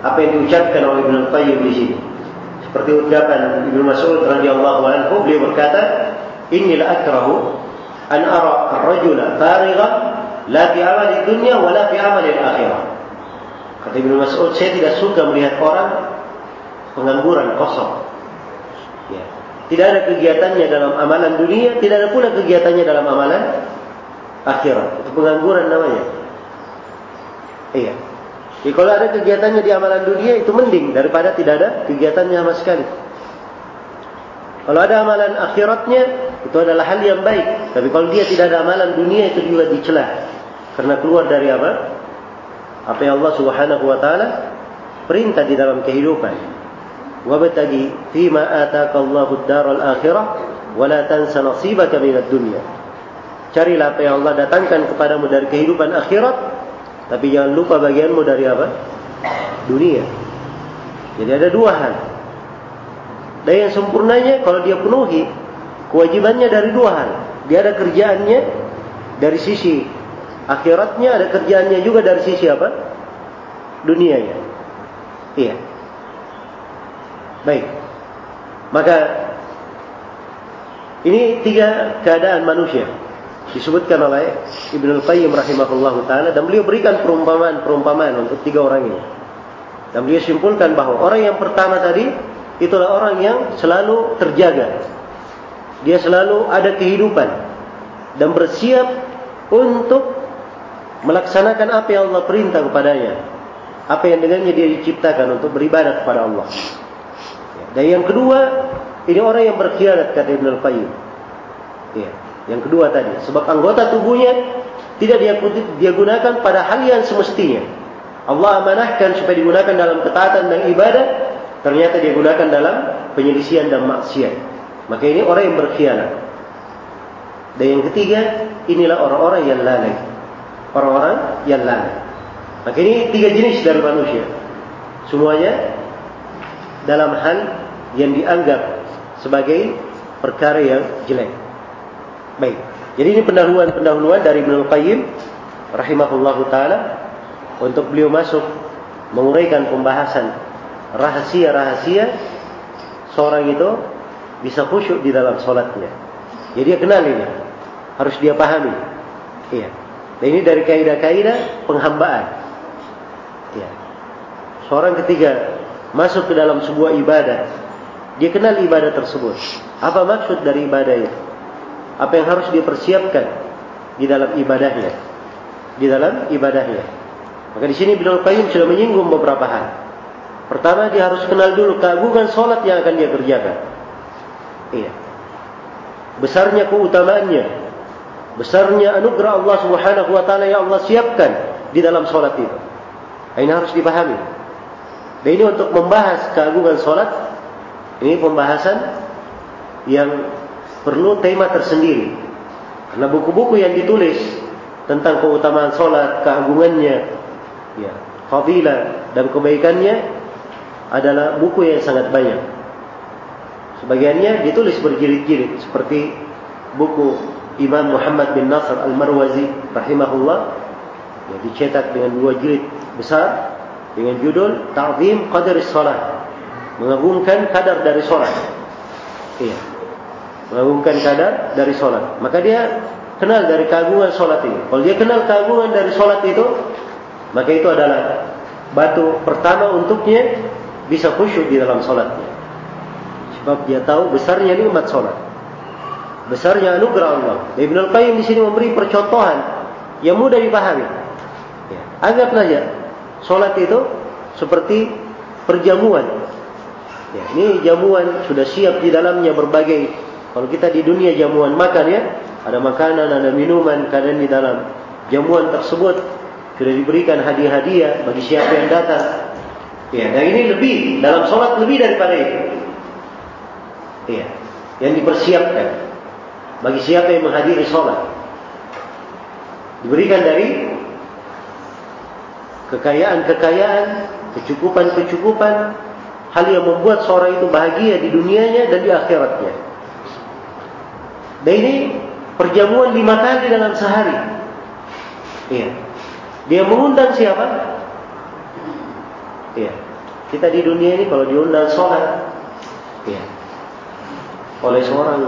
apa yang diucapkan oleh Ibn Qayyim di sini. Seperti ucapan Ibn Mas'ud radhiyallahu anhu beliau berkata, "Inni la akrahu an ara ar-rajula farighan la fi amali dunya wa la fi amali al-akhirah." Kata Ibn Mas'ud, saya tidak suka melihat orang pengangguran kosong. Ya. Tidak ada kegiatannya dalam amalan dunia, tidak ada pula kegiatannya dalam amalan akhirat. Itu pengangguran namanya. Iya. Jadi kalau ada kegiatannya di amalan dunia itu mending daripada tidak ada kegiatannya sama sekali. Kalau ada amalan akhiratnya itu adalah hal yang baik. Tapi kalau dia tidak ada amalan dunia itu juga dicela. Karena keluar dari apa? Apa yang Allah Subhanahu wa taala perintah di dalam kehidupan. Wabtagi fima ataka Allahu ad-daral akhirah wa la tansa nasibaka minad dunya. Carilah apa yang Allah datangkan kepadamu dari kehidupan akhirat. Tapi jangan lupa bagianmu dari apa? Dunia. Jadi ada dua hal. Dan yang sempurnanya kalau dia penuhi kewajibannya dari dua hal. Dia ada kerjaannya dari sisi akhiratnya, ada kerjaannya juga dari sisi apa? Dunianya. Iya. Baik. Maka Ini tiga keadaan manusia disebutkan oleh Ibnu Qayyim rahimahullah taala dan beliau berikan perumpamaan-perumpamaan untuk tiga orang ini. Dan beliau simpulkan bahawa orang yang pertama tadi itulah orang yang selalu terjaga. Dia selalu ada kehidupan dan bersiap untuk melaksanakan apa yang Allah perintah kepadanya. Apa yang dengannya dia diciptakan untuk beribadah kepada Allah. Dan yang kedua, ini orang yang berkhianat kata Ibn Al-Qayyim. Ya. Yang kedua tadi, sebab anggota tubuhnya tidak dia, dia gunakan pada hal yang semestinya. Allah amanahkan supaya digunakan dalam ketaatan dan ibadah, ternyata dia gunakan dalam penyelisian dan maksiat. Maka ini orang yang berkhianat. Dan yang ketiga, inilah orang-orang yang lalai. Orang-orang yang lalai. Maka ini tiga jenis dari manusia. Semuanya dalam hal yang dianggap sebagai perkara yang jelek. Baik. Jadi ini pendahuluan-pendahuluan dari Ibnu Qayyim rahimahullahu taala untuk beliau masuk menguraikan pembahasan rahasia-rahasia seorang itu bisa khusyuk di dalam solatnya. Jadi dia kenal ini. Harus dia pahami. Iya. Dan ini dari kaidah-kaidah penghambaan. Iya. Seorang ketiga masuk ke dalam sebuah ibadah, dia kenal ibadah tersebut. Apa maksud dari ibadah itu? Apa yang harus dipersiapkan di dalam ibadahnya. Di dalam ibadahnya. Maka di sini Ibnu Qayyim sudah menyinggung beberapa hal. Pertama dia harus kenal dulu keagungan solat yang akan dia kerjakan. Iya. Besarnya keutamaannya. Besarnya anugerah Allah Subhanahu wa taala yang Allah siapkan di dalam solat itu. Ini harus dipahami. Dan ini untuk membahas keagungan solat ini pembahasan yang perlu tema tersendiri. Karena buku-buku yang ditulis tentang keutamaan solat, keagungannya, ya, fadilah dan kebaikannya adalah buku yang sangat banyak. Sebagiannya ditulis berjilid-jilid seperti buku Imam Muhammad bin Nasr Al-Marwazi rahimahullah yang dicetak dengan dua jilid besar dengan judul Ta'zim Qadar Salat mengagungkan kadar dari solat. Iya mengagungkan kadar dari solat. Maka dia kenal dari keagungan solat ini. Kalau dia kenal keagungan dari solat itu, maka itu adalah batu pertama untuknya bisa khusyuk di dalam solatnya. Sebab dia tahu besarnya nikmat solat. Besarnya anugerah Allah. Ibn Al-Qayyim di sini memberi percontohan yang mudah dipahami. Ya. Anggaplah ya, solat itu seperti perjamuan. Ya, ini jamuan sudah siap di dalamnya berbagai kalau kita di dunia jamuan makan ya, ada makanan, ada minuman, kadang di dalam jamuan tersebut sudah diberikan hadiah-hadiah bagi siapa yang datang. Ya, dan ini lebih dalam solat lebih daripada itu. Ya, yang dipersiapkan bagi siapa yang menghadiri solat. Diberikan dari kekayaan-kekayaan, kecukupan-kecukupan, hal yang membuat seorang itu bahagia di dunianya dan di akhiratnya. Dan ini perjamuan lima kali dalam sehari. Iya. Dia mengundang siapa? Iya. Kita di dunia ini kalau diundang sholat, iya. Oleh seorang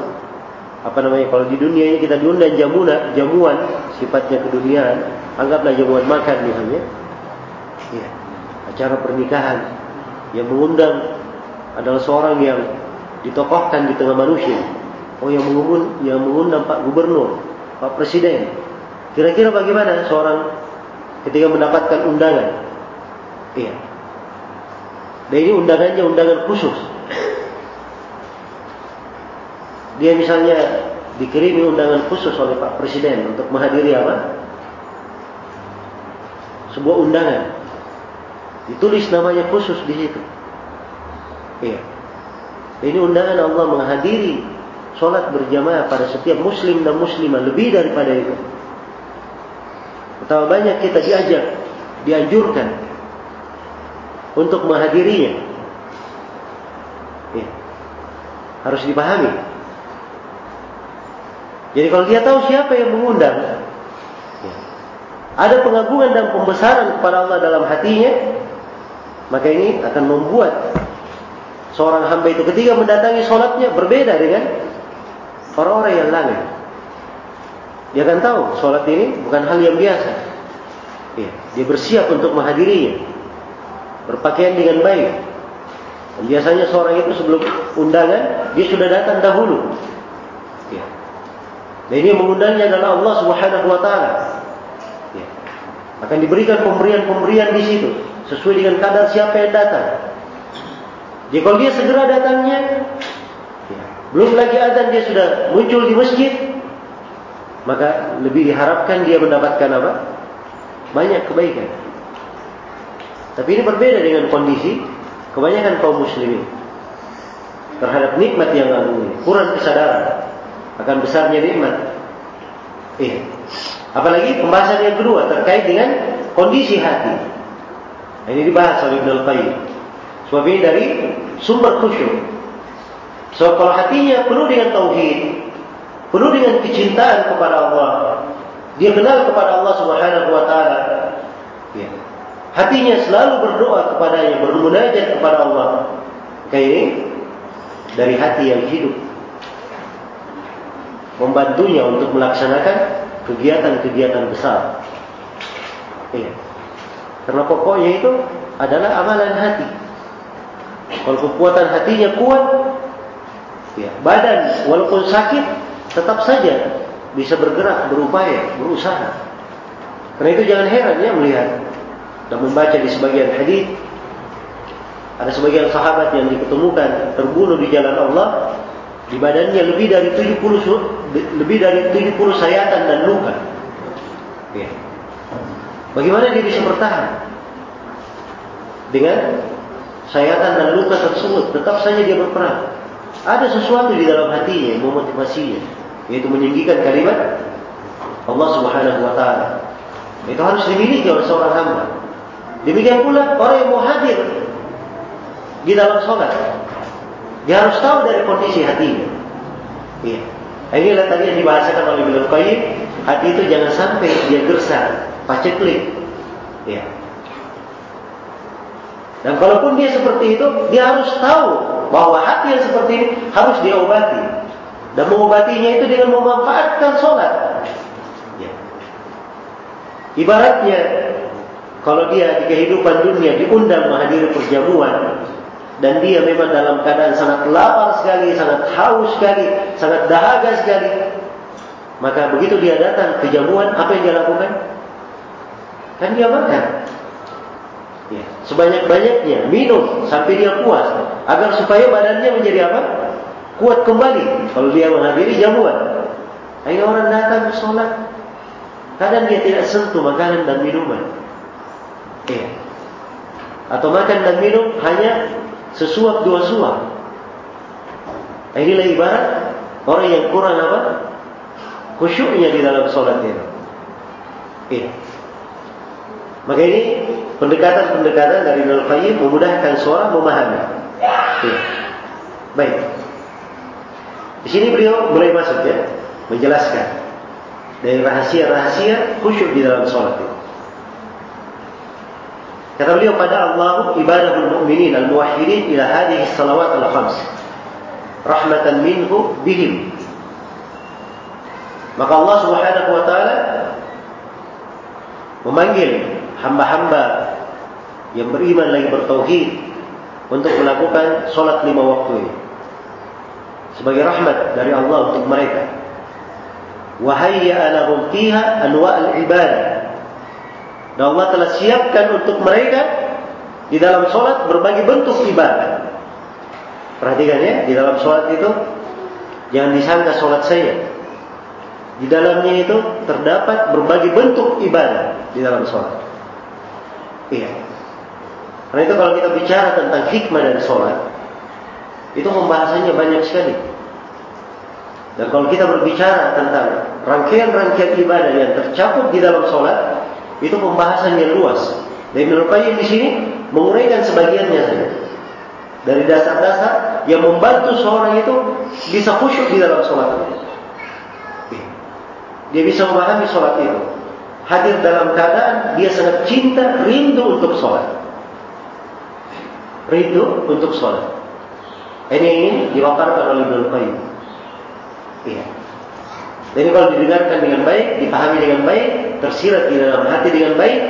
apa namanya? Kalau di dunia ini kita diundang jamuan, jamuan sifatnya keduniaan, anggaplah jamuan makan misalnya. Iya. Acara pernikahan yang mengundang adalah seorang yang ditokohkan di tengah manusia. Oh yang mengundang, yang mengundang Pak Gubernur, Pak Presiden. Kira-kira bagaimana seorang ketika mendapatkan undangan? Iya. Dan ini undangannya undangan khusus. Dia misalnya dikirimi undangan khusus oleh Pak Presiden untuk menghadiri apa? Sebuah undangan. Ditulis namanya khusus di situ. Iya. Ini undangan Allah menghadiri solat berjamaah pada setiap muslim dan muslimah lebih daripada itu. Betapa banyak kita diajak, dianjurkan untuk menghadirinya. Ya. Harus dipahami. Jadi kalau dia tahu siapa yang mengundang, ya. ada pengagungan dan pembesaran kepada Allah dalam hatinya, maka ini akan membuat seorang hamba itu ketika mendatangi solatnya berbeda dengan orang-orang yang lalai. Dia akan tahu sholat ini bukan hal yang biasa. Ya, dia bersiap untuk menghadirinya. Berpakaian dengan baik. Dan biasanya seorang itu sebelum undangan, dia sudah datang dahulu. Ya. Dan ini mengundangnya adalah Allah Subhanahu Wa Taala. Ya. Akan diberikan pemberian-pemberian di situ sesuai dengan kadar siapa yang datang. Jadi kalau dia segera datangnya, ya. Belum lagi adzan dia sudah muncul di masjid, maka lebih diharapkan dia mendapatkan apa? Banyak kebaikan. Tapi ini berbeda dengan kondisi kebanyakan kaum muslimin terhadap nikmat yang agung ini. Kurang kesadaran akan besarnya nikmat. Eh, apalagi pembahasan yang kedua terkait dengan kondisi hati. Ini dibahas oleh Ibn Al-Qayyim. Sebab ini dari sumber khusyuk. So kalau hatinya penuh dengan tauhid, penuh dengan kecintaan kepada Allah. Dia kenal kepada Allah Subhanahu wa taala. Ya. Hatinya selalu berdoa kepadanya, bermunajat kepada Allah. Kayak ini dari hati yang hidup. Membantunya untuk melaksanakan kegiatan-kegiatan besar. Ya. Karena pokoknya itu adalah amalan hati. Kalau kekuatan hatinya kuat, ya, badan walaupun sakit tetap saja bisa bergerak, berupaya, berusaha. Karena itu jangan heran ya melihat dan membaca di sebagian hadis ada sebagian sahabat yang diketemukan terbunuh di jalan Allah di badannya lebih dari 70 lebih dari 70 sayatan dan luka. Ya. Bagaimana dia bisa bertahan dengan sayatan dan luka tersebut? Tetap saja dia berperang. Ada sesuatu di dalam hatinya yang memotivasinya yaitu meninggikan kalimat Allah Subhanahu wa taala. Itu harus dimiliki oleh seorang hamba. Demikian pula orang yang mau hadir di dalam salat. Dia harus tahu dari kondisi hatinya. Iya. Inilah tadi yang dibahasakan oleh Ibnu Qayyim, hati itu jangan sampai dia gersang, paceklik. Iya. Dan kalaupun dia seperti itu, dia harus tahu bahwa hati yang seperti ini harus diobati dan mengobatinya itu dengan memanfaatkan solat. Ya. Ibaratnya kalau dia di kehidupan dunia diundang menghadiri perjamuan dan dia memang dalam keadaan sangat lapar sekali, sangat haus sekali, sangat dahaga sekali, maka begitu dia datang ke jamuan, apa yang dia lakukan? Kan dia makan. Ya. Sebanyak-banyaknya minum sampai dia puas agar supaya badannya menjadi apa? kuat kembali kalau dia menghadiri jamuan. Ada orang datang ke sholat, kadang dia tidak sentuh makanan dan minuman. Ya. Atau makan dan minum hanya sesuap dua suap. Inilah ibarat orang yang kurang apa? Khusyuknya di dalam sholat itu. Ya. Maka ini pendekatan-pendekatan dari Nal Qayyim memudahkan seorang memahami. Ya. Baik. Di sini beliau mulai masuk ya, menjelaskan dari rahasia-rahasia khusyuk di dalam sholat itu. Kata beliau pada Allah ibadahul mu'minin al-muwahhidin ila hadhihi salawat al-khams rahmatan minhu bihim. Maka Allah Subhanahu wa taala memanggil hamba-hamba yang beriman lagi bertauhid untuk melakukan solat lima waktu ini sebagai rahmat dari Allah untuk mereka. Wahayya lahum fiha anwa' al-ibadah. Dan Allah telah siapkan untuk mereka di dalam solat berbagai bentuk ibadah. Perhatikan ya, di dalam solat itu jangan disangka solat saya. Di dalamnya itu terdapat berbagai bentuk ibadah di dalam solat. Iya. Karena itu kalau kita bicara tentang hikmah dari solat, itu pembahasannya banyak sekali. Dan kalau kita berbicara tentang rangkaian-rangkaian ibadah yang tercakup di dalam solat, itu pembahasannya luas. Dan Qayyim di sini menguraikan sebagiannya saja. Dari dasar-dasar yang membantu seorang itu bisa khusyuk di dalam solat itu. Dia bisa memahami solat itu. Hadir dalam keadaan dia sangat cinta, rindu untuk solat. Rindu untuk solat. Ini ini diwakilkan oleh Ibn Qayyim. Iya. Jadi kalau didengarkan dengan baik, dipahami dengan baik, tersirat di dalam hati dengan baik,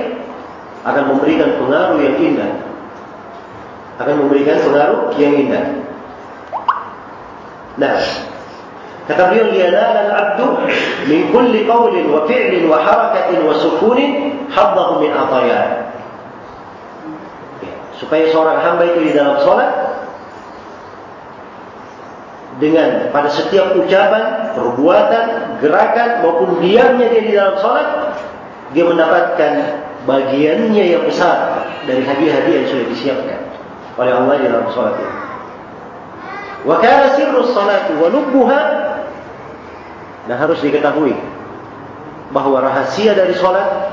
akan memberikan pengaruh yang indah. Akan memberikan pengaruh yang indah. Nah, kata beliau lianal al-abdu min kulli qawlin wa fi'lin wa harakatin wa sukunin haddahu min atayah. Supaya seorang hamba itu di dalam solat dengan pada setiap ucapan, perbuatan, gerakan maupun diamnya dia di dalam salat dia mendapatkan bagiannya yang besar dari hadiah-hadiah yang sudah disiapkan oleh Allah di dalam salat itu. Wa kana sirru salat wa lubbuha nah harus diketahui bahawa rahasia dari salat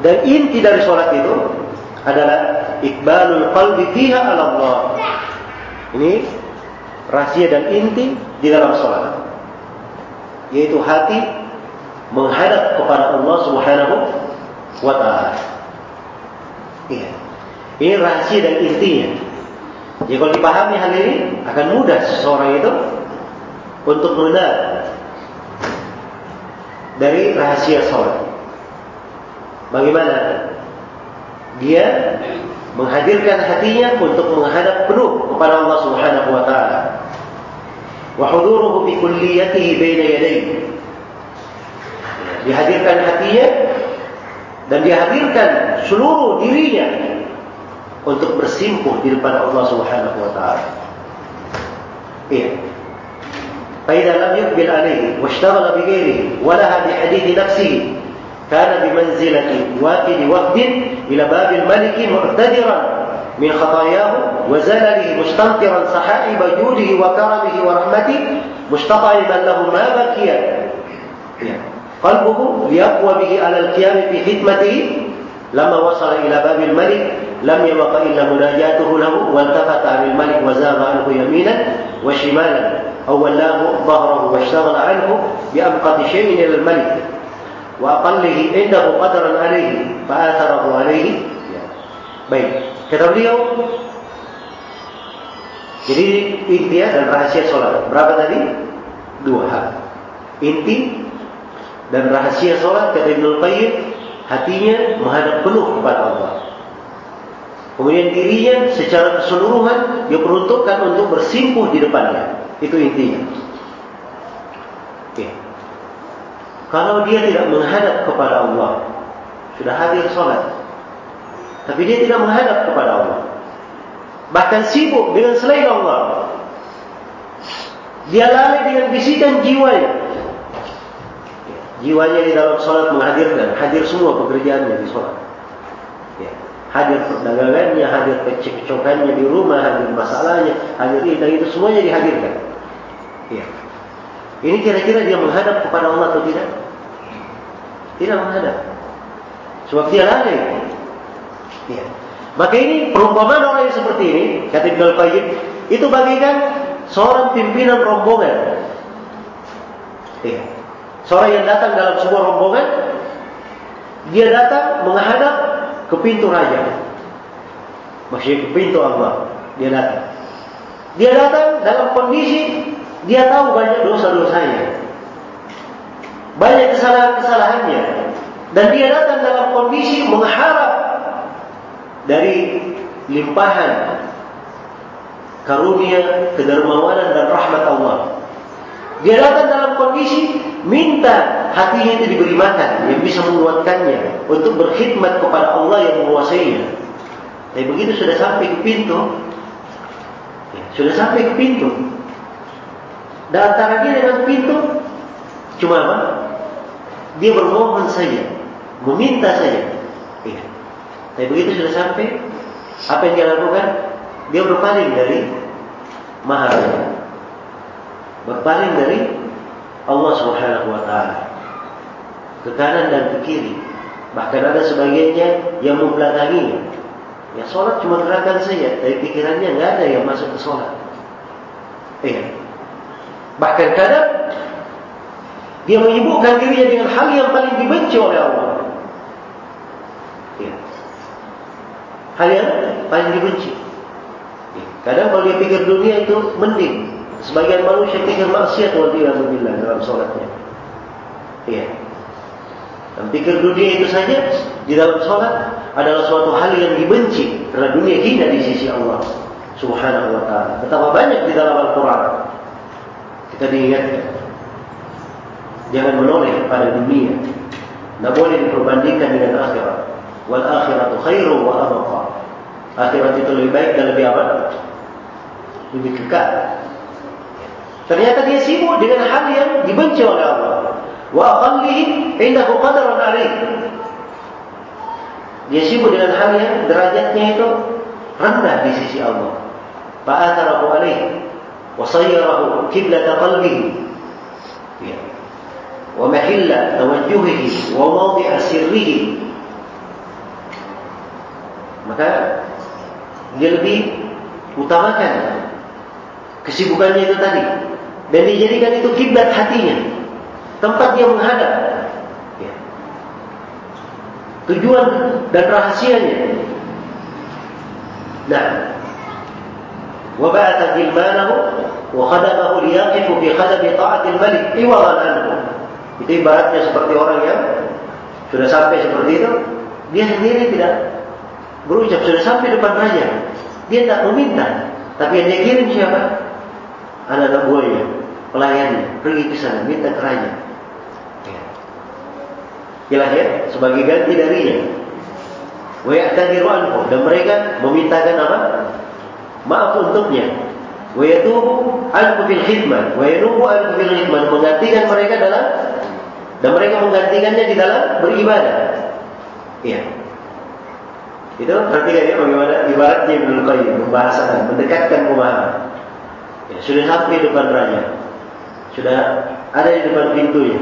dan inti dari salat itu adalah ikbalul qalbi fiha ala Allah. Ini rahasia dan inti di dalam solat, yaitu hati menghadap kepada Allah Subhanahu wa taala. Iya. Ini rahasia dan intinya. Jadi kalau dipahami hal ini akan mudah seseorang itu untuk mengenal dari rahasia solat. Bagaimana dia menghadirkan hatinya untuk menghadap penuh kepada Allah Subhanahu wa taala. Wa huduruhu bi kulliyatihi baina yadayhi. Dihadirkan hatinya dan dihadirkan seluruh dirinya untuk bersimpuh di depan Allah Subhanahu wa taala. Iya. فإذا لم يقبل عليه واشتغل بغيره ولها بحديث نفسه كان بمنزلة واكد وفد إلى باب الملك معتذرا من خطاياه وزلله مستنطرا صحائب جوده وكرمه ورحمته مستطعما له ما بكي. قلبه ليقوى به على القيام في خدمته. لما وصل إلى باب الملك لم يبق إلا مناجاته له والتفت عن الملك وزاغ عنه يمينا وشمالا. أو ولاه ظهره واشتغل عنه بأبقى شيء إلى الملك وأقله عنده قدرا عليه فآثره عليه baik kata beliau jadi inti dan rahasia solat berapa tadi dua hal inti dan rahasia solat kata Ibn Qayyim hatinya menghadap penuh kepada Allah kemudian dirinya secara keseluruhan dia peruntukkan untuk bersimpuh di depannya itu intinya okay. Kalau dia tidak menghadap kepada Allah, sudah hadir solat, tapi dia tidak menghadap kepada Allah, bahkan sibuk dengan selain Allah, dia lalai dengan bisikan jiwanya. Jiwanya di dalam solat menghadirkan, hadir semua pekerjaannya di solat. Hadir perdagangannya, hadir kecek-kecokannya di rumah, hadir masalahnya, hadir ini dan itu semuanya dihadirkan. Ya. Ini kira-kira dia menghadap kepada Allah atau tidak? Tidak menghadap. Sebab dia lalai. Ya. Maka ini perumpamaan orang yang seperti ini, kata Ibn Al-Qayyim, itu bagikan seorang pimpinan rombongan. Ya. Seorang yang datang dalam sebuah rombongan, dia datang menghadap ke pintu raja. Maksudnya ke pintu Allah. Dia datang. Dia datang dalam kondisi dia tahu banyak dosa-dosanya. Banyak kesalahan-kesalahannya. Dan dia datang dalam kondisi mengharap dari limpahan karunia, kedermawanan dan rahmat Allah. Dia datang dalam kondisi minta hatinya itu diberi makan yang bisa menguatkannya untuk berkhidmat kepada Allah yang menguasainya. Tapi begitu sudah sampai ke pintu, ya, sudah sampai ke pintu, dan antara dia dengan pintu cuma apa? Dia bermohon saja, meminta saja. Iya. Tapi begitu sudah sampai, apa yang dia lakukan? Dia berpaling dari mahal, berpaling dari Allah Subhanahu Wa Taala ke kanan dan ke kiri. Bahkan ada sebagiannya yang membelakanginya. Ya solat cuma gerakan saja, tapi pikirannya nggak ada yang masuk ke solat. Iya. Bahkan kadang dia menyibukkan dirinya dengan hal yang paling dibenci oleh Allah. Ya. Hal yang paling dibenci. Ya. Kadang kalau dia pikir dunia itu mending. Sebagian manusia pikir maksiat waliyahulillah dalam sholatnya. Iya. Dan pikir dunia itu saja di dalam sholat adalah suatu hal yang dibenci karena dunia hina di sisi Allah Subhanahu wa taala. Betapa banyak di dalam Al-Qur'an diingatkan jangan menoleh pada dunia. Tidak boleh diperbandingkan dengan akhirat. Wal akhiratu khairu wa abqa. Akhirat itu lebih baik dan lebih apa? Lebih kekal. Ternyata dia sibuk dengan hal yang dibenci oleh Allah. Wa aqallihi indahu qadaran alim. Dia sibuk dengan hal yang derajatnya itu rendah di sisi Allah. Fa'atharahu alaihi wa sayyarahu qiblat qalbihi. Ya. Wa tawajjuhihi wa mawdi'a sirrihi. Maka dia lebih utamakan kesibukannya itu tadi dan dijadikan itu kiblat hatinya tempat dia menghadap ya. tujuan dan rahasianya nah wabata jilmanahu wa khadamahu liyaqifu fi khadami ta'atil malik iwalan anhu itu ibaratnya seperti orang yang sudah sampai seperti itu dia sendiri tidak berucap sudah sampai depan raja dia tak meminta tapi yang dia kirim siapa anak-anak buahnya pelayannya pergi ke sana minta ke raja. Ya. ya, sebagai ganti darinya. Wa ya'tadiru anhu dan mereka memintakan apa? Maaf untuknya. Wa yatubu anhu fil khidmah, wa yanubu anhu fil khidmah menggantikan mereka dalam dan mereka menggantikannya di dalam beribadah. Iya. Itu perhatikan ya bagaimana ibaratnya Ibnu Qayyim membahasakan, mendekatkan pemahaman. Ya, sudah sampai depan raja sudah ada di depan pintunya.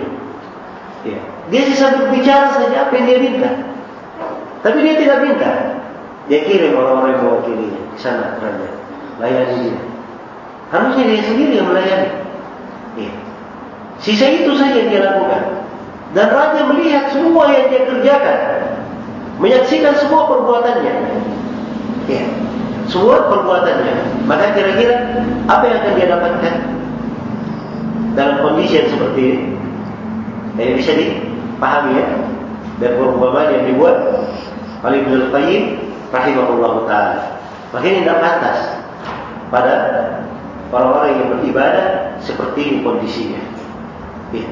Ya. Dia bisa berbicara saja apa yang dia minta. Tapi dia tidak minta. Dia kirim orang-orang yang mewakilinya ke sana raja. Layani dia. Harusnya dia sendiri yang melayani. Ya. Sisa itu saja dia lakukan. Dan raja melihat semua yang dia kerjakan. Menyaksikan semua perbuatannya. Ya. Semua perbuatannya. Maka kira-kira apa yang akan dia dapatkan? dalam kondisi yang seperti ini ini bisa dipahami ya dan perumpamaan yang dibuat Ibnu Qayyim rahimahullah taala maka ini tidak pantas pada orang-orang yang beribadah seperti ini kondisinya ya.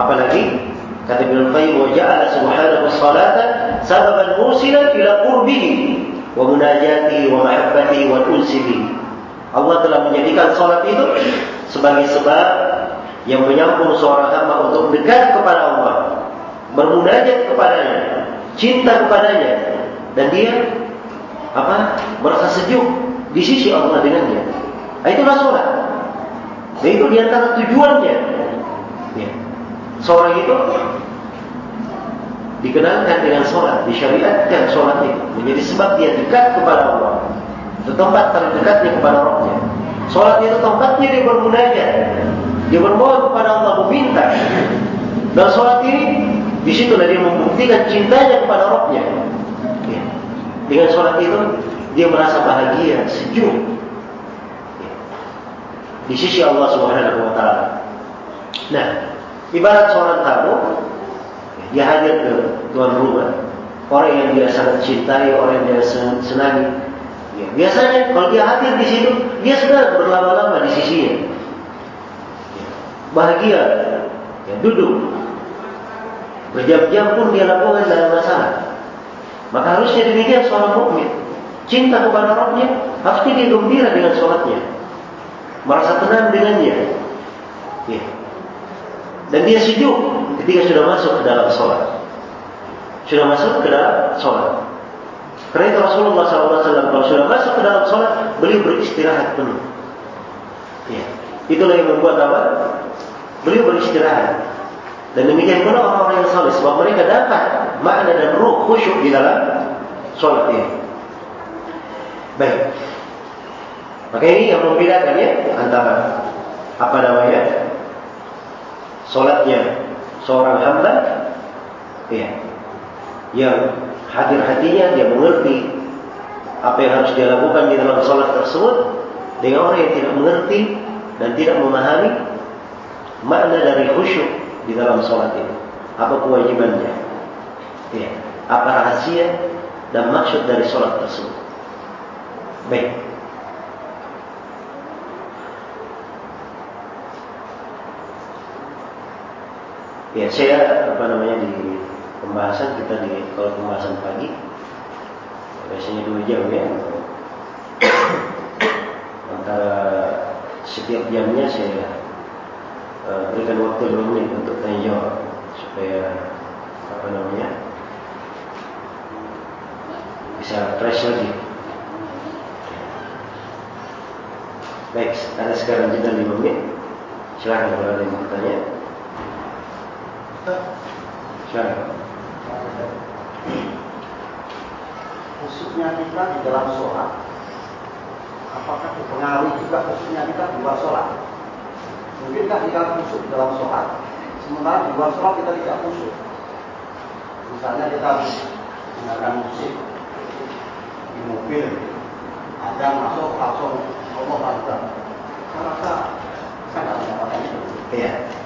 apalagi kata Ibnu Qayyim wa ja'ala subhanahu ta'ala sababan musilan ila qurbihi wa munajatihi wa mahabbatihi wa ulsihi Allah telah menjadikan salat itu sebagai sebab yang menyambung seorang hamba untuk dekat kepada Allah, bermunajat kepadanya, cinta kepadanya, dan dia apa merasa sejuk di sisi Allah dengannya. Nah, itulah sholat. Dan itu diantara tujuannya. Ya. Seorang itu dikenalkan dengan sholat, disyariatkan sholat itu menjadi sebab dia dekat kepada Allah. Itu tempat terdekatnya kepada Rabbnya. Sholat itu tempatnya dia bermunajat. Dia bermohon kepada Allah meminta. Dan sholat ini, di situ dia membuktikan cintanya kepada Rabbnya. Ya. Dengan sholat itu, dia merasa bahagia, sejuk. Ya. Di sisi Allah Subhanahu Wa Taala. Nah, ibarat seorang tamu, dia hadir ke tuan rumah. Orang yang dia sangat cintai, orang yang dia senangi. Ya. Biasanya kalau dia hadir di situ, dia sudah berlama-lama di sisinya bahagia ya, duduk berjam-jam pun dia lakukan dalam masalah maka harusnya demikian seorang mukmin cinta kepada Rabbnya harusnya dia gembira dengan sholatnya merasa tenang dengannya ya. dan dia sejuk ketika sudah masuk ke dalam sholat sudah masuk ke dalam sholat karena itu Rasulullah SAW kalau sudah masuk ke dalam sholat beliau beristirahat penuh ya. itulah yang membuat apa beliau beristirahat. Dan demikian pula orang-orang yang saleh sebab mereka dapat makna dan ruh khusyuk di dalam solat ini. Baik. Maka ini yang membedakan ya antara apa namanya solatnya seorang hamba ya yang hadir hatinya dia mengerti apa yang harus dia lakukan di dalam solat tersebut dengan orang yang tidak mengerti dan tidak memahami makna dari khusyuk di dalam sholat itu. Apa kewajibannya? Ya. Apa rahasia dan maksud dari sholat tersebut? Baik. Ya, saya apa namanya di pembahasan kita di kalau pembahasan pagi biasanya dua jam ya. Antara setiap jamnya saya uh, berikan waktu dua menit untuk tanya supaya apa namanya bisa fresh lagi. Baik ada sekarang jeda lima menit silakan kalau ada yang bertanya khususnya kita di dalam sholat apakah dipengaruhi juga khususnya kita di luar sholat mungkinkah kita khusus dalam sholat sementara di luar sholat kita tidak khusus misalnya kita menggunakan musik di mobil ada masuk langsung Allah Akbar. Saya rasa saya tidak mendapatkan itu. Iya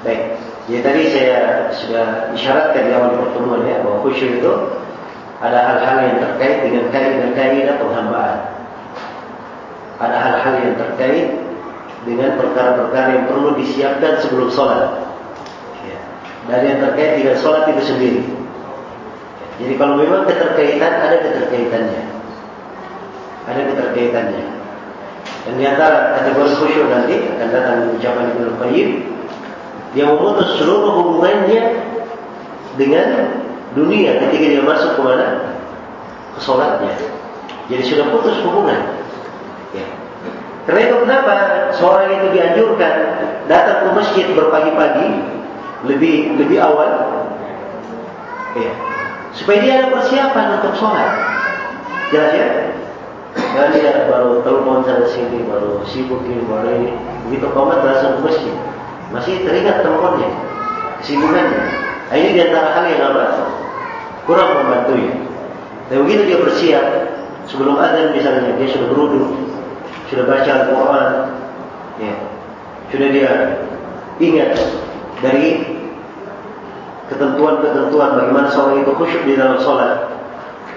baik ya tadi saya sudah isyaratkan di awal pertemuan ya bahwa khusyuk itu ada hal-hal yang terkait dengan kaidah-kaidah penghambaan. Ada hal-hal yang terkait dengan perkara-perkara yang perlu disiapkan sebelum sholat. Ya. Dan yang terkait dengan sholat itu sendiri. Jadi kalau memang keterkaitan, ada keterkaitannya. Ada keterkaitannya. Dan di antara kategori khusyuk nanti akan datang ucapan Ibnu Qayyim dia memutus seluruh hubungannya dengan dunia ketika dia masuk ke mana? Ke sholatnya. Jadi sudah putus hubungan. Ya. Karena itu kenapa seorang itu dianjurkan datang ke masjid berpagi-pagi lebih lebih awal, ya. supaya dia ada persiapan untuk sholat. Jelas ya? Dan dia baru telepon sana sini, baru sibuk ini, baru ini. Begitu komat langsung ke masjid. Masih teringat teleponnya, kesibukannya. Ini diantara hal yang apa? Kurang membantu ya. Dan begitu dia bersiap, sebelum adzan misalnya dia sudah beruduk, sudah baca Al-Quran, ya. sudah dia ingat dari ketentuan-ketentuan bagaimana seorang itu khusyuk di dalam sholat.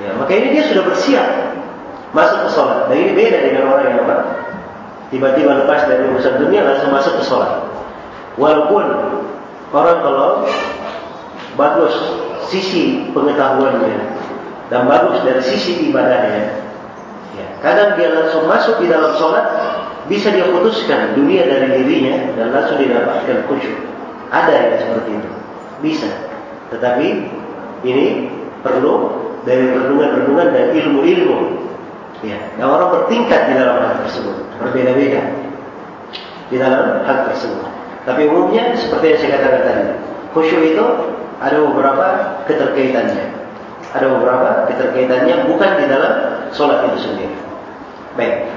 Ya, maka ini dia sudah bersiap masuk ke sholat. Dan ini beda dengan orang yang apa? Tiba-tiba lepas dari urusan dunia langsung masuk ke sholat. Walaupun orang kalau bagus sisi pengetahuannya dan bagus dari sisi ibadahnya. Ya, kadang dia langsung masuk di dalam sholat bisa dia putuskan dunia dari dirinya dan langsung didapatkan khusyuk. Ada yang seperti itu, bisa. Tetapi ini perlu dari renungan-renungan dan ilmu-ilmu. Ya, dan orang bertingkat di dalam hal tersebut, berbeda-beda di dalam hal tersebut. Tapi umumnya seperti yang saya katakan tadi, khusyuk itu ada beberapa keterkaitannya. Ada beberapa keterkaitannya bukan di dalam solat itu sendiri. Baik.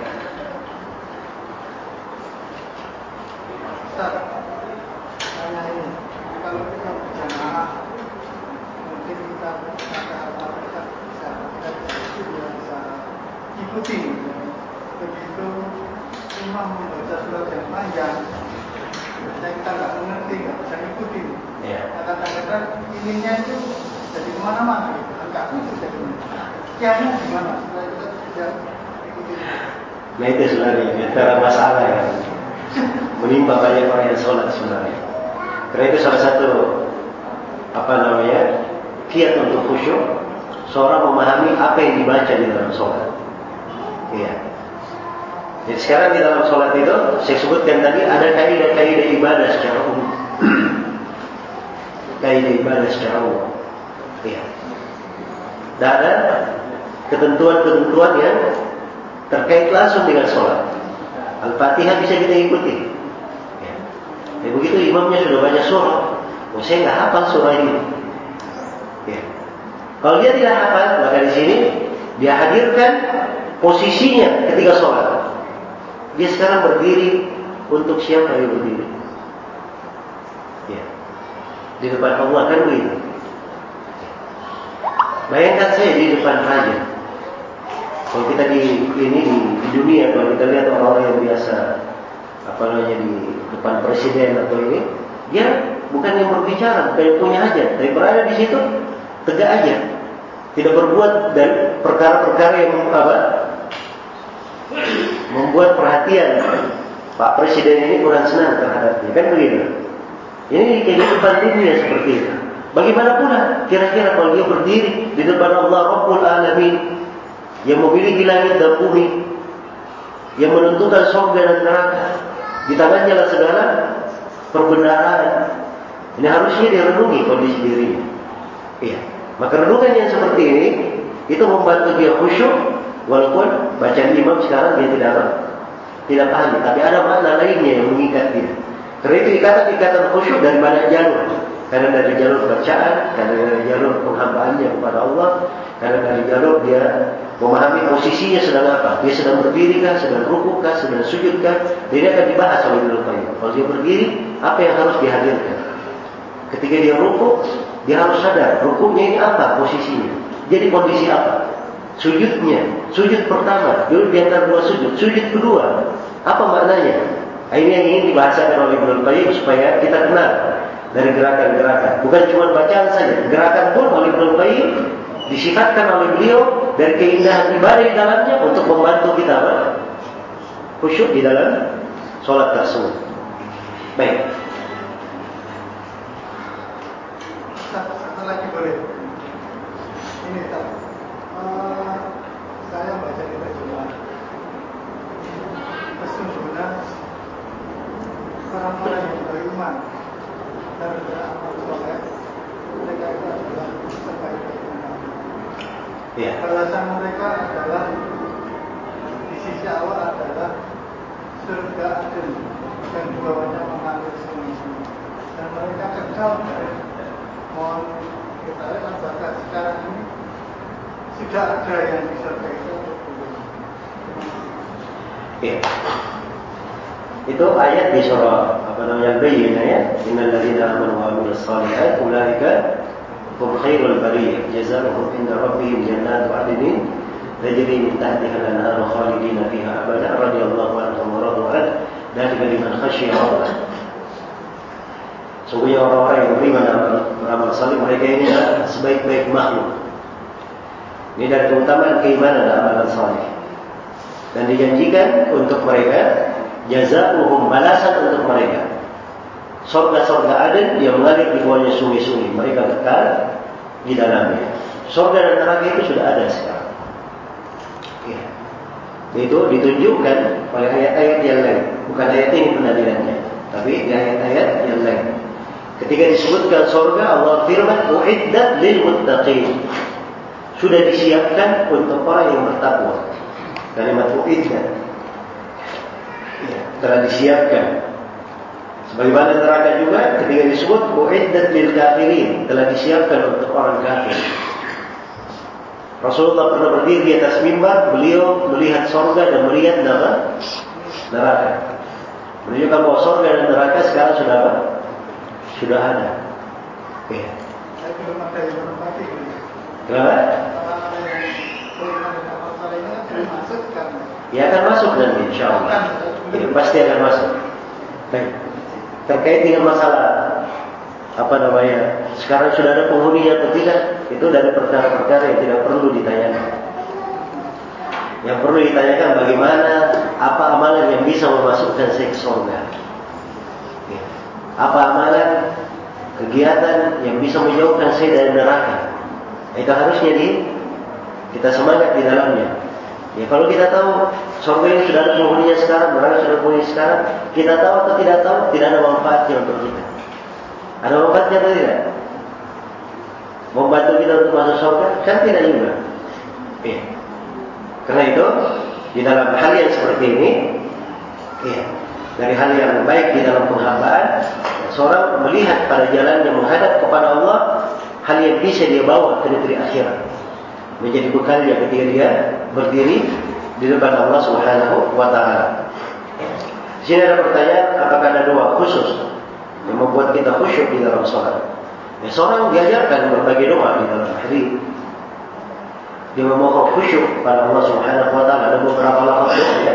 panjang dan kita nggak mengerti nggak bisa ikuti Ya. Kata-kata ininya itu jadi kemana-mana, gitu. enggak itu jadi kiamnya di mana? Supaya kita tidak ikuti. Nah itu sebenarnya antara masalah yang menimpa banyak orang yang sholat sebenarnya. Karena itu salah satu apa namanya kiat untuk khusyuk seorang memahami apa yang dibaca di dalam sholat. Iya. Jadi sekarang di dalam sholat itu saya sebutkan tadi ada kaidah-kaidah ibadah secara umum. kaidah ibadah secara umum. Ya. Dan ada ketentuan-ketentuan yang terkait langsung dengan sholat. Al-Fatihah bisa kita ikuti. Ya. Begitu imamnya sudah banyak surah. Oh, saya nggak hafal surah ini. Ya. Kalau dia tidak hafal, maka di sini dia hadirkan posisinya ketika sholat. Dia sekarang berdiri untuk siapa yang berdiri? di depan Allah kan begitu. Bayangkan saya di depan raja. Kalau kita di ini di, di dunia kalau kita lihat orang-orang yang biasa apa namanya di depan presiden atau ini, dia bukan yang berbicara, bukan yang punya hajat, tapi berada di situ tegak aja, tidak berbuat dan perkara-perkara yang apa membuat perhatian. Pak Presiden ini kurang senang terhadapnya, kan begitu? Ini kehidupan dunia seperti itu. Bagaimana pula kira-kira kalau dia berdiri di depan Allah Rabbul Alamin? Yang memiliki langit dan bumi. Yang menentukan surga dan neraka. Di tangannya lah segala perbendaharaan ini harusnya dia renungi kondisi dirinya. Iya. Maka renungan yang seperti ini itu membantu dia khusyuk walaupun bacaan imam sekarang dia tidak tidak paham tapi ada makna lainnya yang mengikat dia kerana itu ikatan-ikatan khusyuk dari banyak jalur karena dari jalur bacaan karena dari jalur penghambaannya kepada Allah karena dari jalur dia memahami posisinya sedang apa. Dia sedang berdiri kah, sedang rukuk kah, sedang sujud kah. Dia akan dibahas oleh Ibn Qayyim. Kalau dia berdiri, apa yang harus dihadirkan? Ketika dia rukuk, dia harus sadar rukuknya ini apa posisinya. Jadi kondisi apa? Sujudnya, sujud pertama, dulu di antara dua sujud. Sujud kedua, apa maknanya? Ini yang ingin dibahasakan oleh Ibn Qayyim supaya kita kenal dari gerakan-gerakan. Bukan cuma bacaan saja, gerakan pun oleh Ibn Qayyim disifatkan oleh beliau dari keindahan ibadah di dalamnya untuk membantu kita khusyuk di dalam solat tersebut. Baik. Satu lagi boleh. Ini tak. Uh, saya baca di terjemahan. Sesungguhnya orang-orang yang beriman dan beramal soleh mereka itu adalah sebaik Ya. Balasan mereka adalah di sisi Allah adalah surga adil dan di bawahnya mengalir sungai-sungai. Dan mereka kekal dari mohon kita lihat apakah sekarang ini sudah ada yang di surga itu Ya itu ayat isyarat apa namanya bayyinah ya? Innal ladzina amanu wa amilus solihat ulaika hum khairul bariyah. Jazaohum inda rabbihim jannatu adnin. Tajri min tahtiha al-anharu khalidina fiha abada. Radhiyallahu anhum wa radu an. Dalika liman khashiya rabbah. Sungguhnya orang-orang yang beriman dan beramal saleh mereka ini adalah sebaik-baik makhluk. Ini dari keutamaan keimanan dan amalan saleh. Dan dijanjikan untuk mereka jazakuhum balasan untuk mereka Sorga-sorga Aden yang mengalir di bawahnya sungai-sungai. Mereka kekal di dalamnya. Sorga dan neraka itu sudah ada sekarang. Ya. Itu ditunjukkan oleh ayat-ayat yang lain. Bukan ayat ini penadirannya. Tapi ayat-ayat yang lain. Ketika disebutkan sorga, Allah firman, U'iddat lil muttaqin. Sudah disiapkan untuk orang yang bertakwa. Kalimat U'iddat. Ya, telah disiapkan Sebagaimana neraka juga ketika disebut uiddat lil kafirin telah disiapkan untuk orang kafir. Rasulullah pernah berdiri di atas mimbar, beliau melihat sorga dan melihat neraka. Neraka. Menunjukkan bahwa sorga dan neraka sekarang sudah apa? Sudah ada. Ya. Kenapa? Ya akan masuk nanti, insya Ya, pasti akan masuk. Baik. Terkait dengan masalah apa namanya sekarang sudah ada penghuni atau tidak itu dari perkara-perkara yang tidak perlu ditanyakan. Yang perlu ditanyakan bagaimana apa amalan yang bisa memasukkan ke surga ya. apa amalan kegiatan yang bisa menjauhkan saya dari neraka. Itu harusnya di kita semangat di dalamnya Ya kalau kita tahu surga ini sudah ada penghuninya sekarang, neraka sudah punya sekarang, kita tahu atau tidak tahu, tidak ada manfaatnya untuk kita. Ada manfaatnya atau tidak? Membantu kita untuk masuk surga? Kan tidak juga. Ya. Karena itu, di dalam hal yang seperti ini, ya, dari hal yang baik di dalam penghambaan, seorang melihat pada jalan yang menghadap kepada Allah, hal yang bisa dia bawa ke negeri akhirat menjadi bekalnya ketika dia berdiri di depan Allah Subhanahu wa taala. Di sini ada pertanyaan, apakah ada doa khusus yang membuat kita khusyuk di dalam salat? Ya, seorang diajarkan berbagai doa di dalam hari. dia memohon khusyuk pada Allah Subhanahu wa taala ada beberapa lafaz doa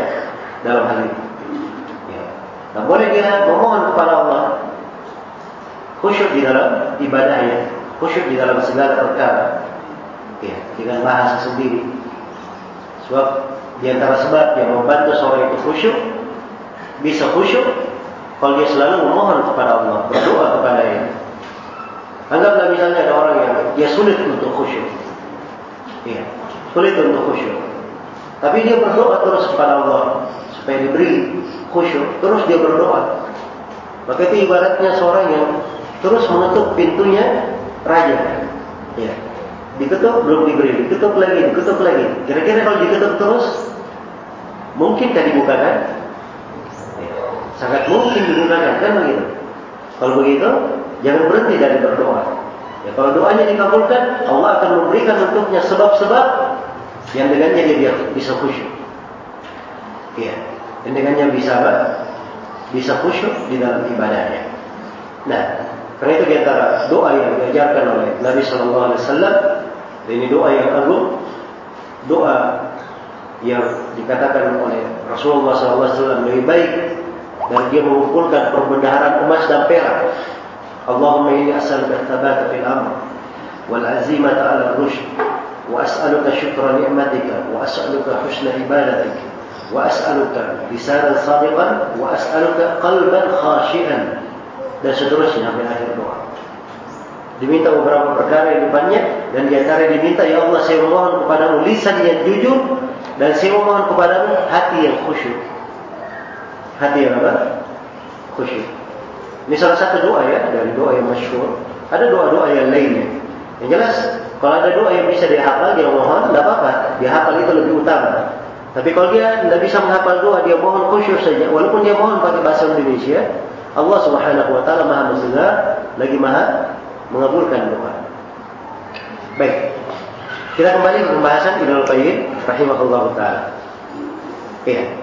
dalam hal ini. Ya. Dan boleh dia memohon kepada Allah khusyuk di dalam ibadahnya, khusyuk di dalam segala perkara. Ya, dengan bahasa sendiri. Sebab di antara sebab yang membantu seorang itu khusyuk bisa khusyuk kalau dia selalu memohon kepada Allah, berdoa kepada Dia. Anggaplah misalnya ada orang yang dia sulit untuk khusyuk. Ya, sulit untuk khusyuk. Tapi dia berdoa terus kepada Allah supaya diberi khusyuk, terus dia berdoa. Maka itu ibaratnya seorang yang terus mengetuk pintunya raja. Ya. Diketuk belum diberi, diketuk lagi, diketuk lagi. Kira-kira kalau diketuk terus mungkinkah dibukakan? Ya. Sangat mungkin dibukakan kan begitu. Kalau begitu, jangan berhenti dari berdoa. Ya, kalau doanya dikabulkan, Allah akan memberikan untuknya sebab-sebab yang dengannya dia bisa khusyuk. Ya, yang dengannya bisa apa? Bisa khusyuk di dalam ibadahnya. Nah, karena itu antara doa yang diajarkan oleh Nabi Sallallahu Alaihi Wasallam, dan ini doa yang agung, doa yang dikatakan oleh Rasulullah SAW lebih baik dan dia mengumpulkan perbendaharaan emas dan perak. Allahumma ini asal bertabat fil amr wal azimat ala rushd wa as'aluka syukra ni'matika wa as'aluka husna ibadatik wa as'aluka lisanan sadiqan wa as'aluka qalban khashian dan seterusnya sampai akhir doa Diminta beberapa perkara yang depannya dan di antara diminta ya Allah saya memohon kepadamu lisan yang jujur dan saya memohon kepadamu hati yang khusyuk. Hati yang apa? Khusyuk. Ini salah satu doa ya dari doa yang masyhur. Ada doa-doa yang lainnya. Yang jelas kalau ada doa yang bisa dihafal dia mohon, tidak apa-apa. Dia hafal itu lebih utama. Tapi kalau dia tidak bisa menghafal doa, dia mohon khusyuk saja. Walaupun dia mohon pakai bahasa Indonesia, Allah Subhanahu Wa Taala Maha mendengar, lagi Maha mengabulkan doa. Baik. Kita kembali ke pembahasan Ibnu Qayyim rahimahullah taala. Iya.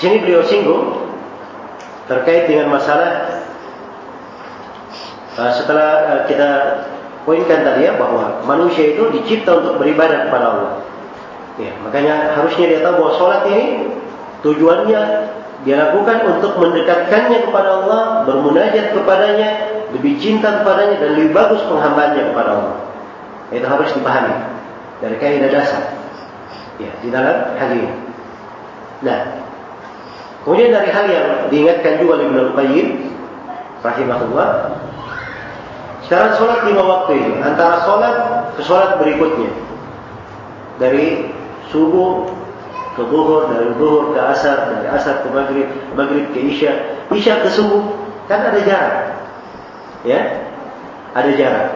sini beliau singgung terkait dengan masalah uh, setelah uh, kita poinkan tadi ya bahwa manusia itu dicipta untuk beribadah kepada Allah. Ya, makanya harusnya dia tahu bahwa sholat ini tujuannya dia lakukan untuk mendekatkannya kepada Allah, bermunajat kepadanya, lebih cinta kepadanya dan lebih bagus penghambaannya kepada Allah. Itu harus dipahami dari kaidah dasar. Ya, di dalam hal ini. Nah, Kemudian dari hal yang diingatkan juga oleh Ibnu Qayyim rahimahullah syarat solat lima waktu antara solat ke solat berikutnya dari subuh ke zuhur dari zuhur ke asar dari asar ke maghrib maghrib ke isya isya ke subuh kan ada jarak ya ada jarak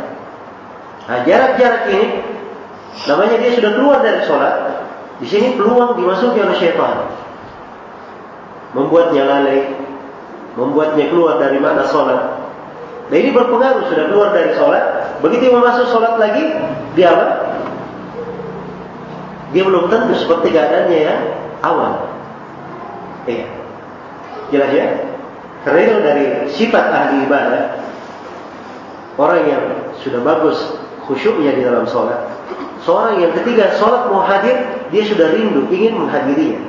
nah jarak-jarak ini namanya dia sudah keluar dari solat di sini peluang dimasuki oleh syaitan membuatnya lalai, membuatnya keluar dari mana solat. Dan ini berpengaruh sudah keluar dari solat. Begitu masuk solat lagi, dia apa? Dia belum tentu seperti keadaannya yang awal. Iya. Jelas ya? Karena itu dari sifat ahli ibadah, orang yang sudah bagus khusyuknya di dalam solat. Seorang yang ketiga solat mau hadir, dia sudah rindu, ingin menghadirinya.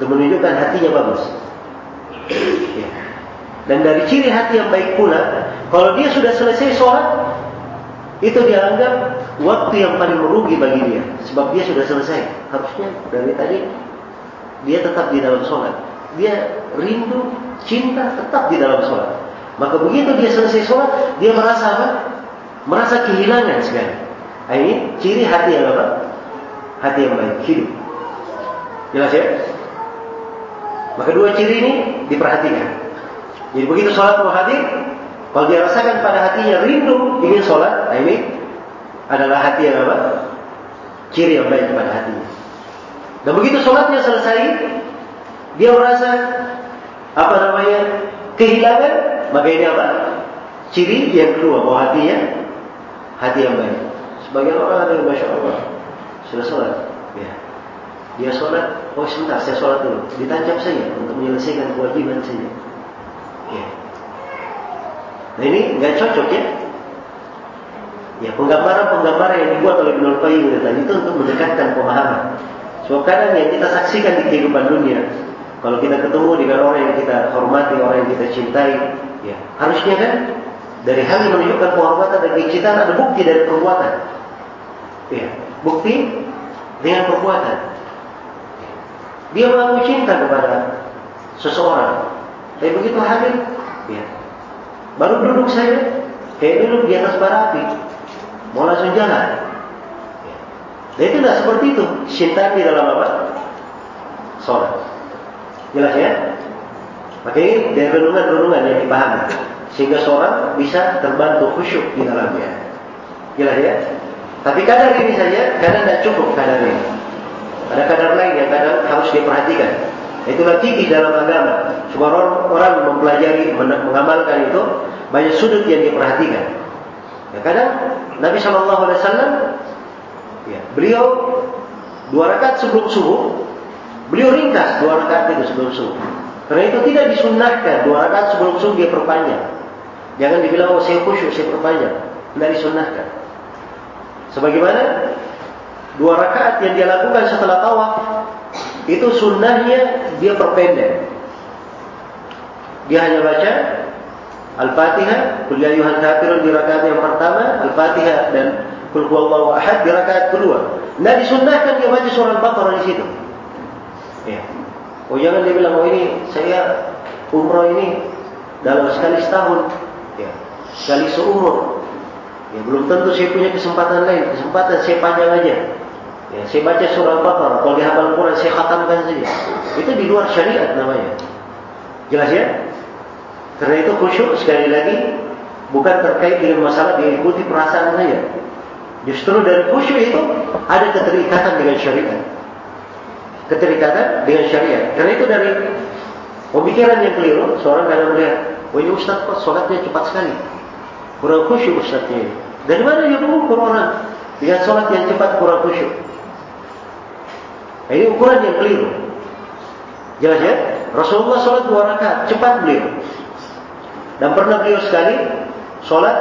Itu menunjukkan hatinya bagus. Ya. Dan dari ciri hati yang baik pula, kalau dia sudah selesai sholat, itu dianggap waktu yang paling merugi bagi dia. Sebab dia sudah selesai. Harusnya dari tadi, dia tetap di dalam sholat. Dia rindu, cinta, tetap di dalam sholat. Maka begitu dia selesai sholat, dia merasa apa? Merasa kehilangan sekali. Ini ciri hati yang apa? Hati yang baik, hidup. Jelas ya? Maka dua ciri ini diperhatikan. Jadi begitu sholat mau hadir, kalau dia rasakan pada hatinya rindu ingin sholat, ini adalah hati yang apa? Ciri yang baik pada hatinya. Dan begitu sholatnya selesai, dia merasa apa namanya kehilangan, maka ini apa? Ciri yang kedua bahwa hatinya hati yang baik. Sebagian orang ada yang masya Allah sudah sholat, ya. Dia sholat, oh sebentar saya sholat dulu. Ditancap saja untuk menyelesaikan kewajiban saja. Ya. Nah ini nggak cocok ya. Ya penggambaran-penggambaran yang dibuat oleh Ibn Qayyim itu untuk mendekatkan pemahaman. Sebab kadang yang kita saksikan di kehidupan dunia, kalau kita ketemu dengan orang yang kita hormati, orang yang kita cintai, ya harusnya kan dari hal yang menunjukkan penghormatan dan kecintaan ada bukti dari perbuatan. Ya, bukti dengan perbuatan. Dia mengaku cinta kepada seseorang. Tapi begitu hadir, ya, baru duduk saya, kayak duduk di atas bara api, mau langsung jalan. Itu tidak seperti itu. Cinta di dalam apa? Sholat. Jelas ya? Maka ini dari renungan-renungan yang dipahami. Sehingga seorang bisa terbantu khusyuk di dalamnya. Jelas ya? Tapi kadar ini saja, kadang tidak cukup kadar ini. Ada kadar lain yang kadang harus diperhatikan. Itulah tinggi dalam agama. Semua orang mempelajari, mengamalkan itu, banyak sudut yang diperhatikan. Kadang Nabi Shallallahu Alaihi Wasallam, ya, beliau dua rakaat sebelum subuh, beliau ringkas dua rakaat itu sebelum subuh. Karena itu tidak disunnahkan dua rakaat sebelum subuh dia perpanjang. Jangan dibilang oh saya khusyuk saya perpanjang, tidak disunnahkan. Sebagaimana dua rakaat yang dia lakukan setelah tawaf itu sunnahnya dia perpendek. Dia hanya baca Al-Fatihah, Qul ya ayyuhal kafirun di rakaat yang pertama, Al-Fatihah dan Qul huwallahu ahad di rakaat kedua. Nah disunnahkan dia baca surah Al-Baqarah di situ. Ya. Oh jangan dia bilang oh ini saya umroh ini dalam sekali setahun, ya. sekali seumur. Ya, belum tentu saya punya kesempatan lain. Kesempatan saya panjang aja. Ya, saya baca surah Al-Baqarah. Kalau dihafal Quran, saya khatamkan saja. Itu di luar syariat namanya. Jelas ya? Karena itu khusyuk sekali lagi bukan terkait dengan masalah diikuti perasaan saya. Justru dari khusyuk itu ada keterikatan dengan syariat. Keterikatan dengan syariat. Karena itu dari pemikiran yang keliru, seorang kadang melihat, oh ini Ustaz kok sholatnya cepat sekali. Kurang khusyuk Ustaznya. Dari mana dia mengukur orang dengan sholat yang cepat kurang khusyuk? Ini ukuran yang keliru. Jelas ya? Rasulullah sholat dua rakaat, cepat beliau. Dan pernah beliau sekali sholat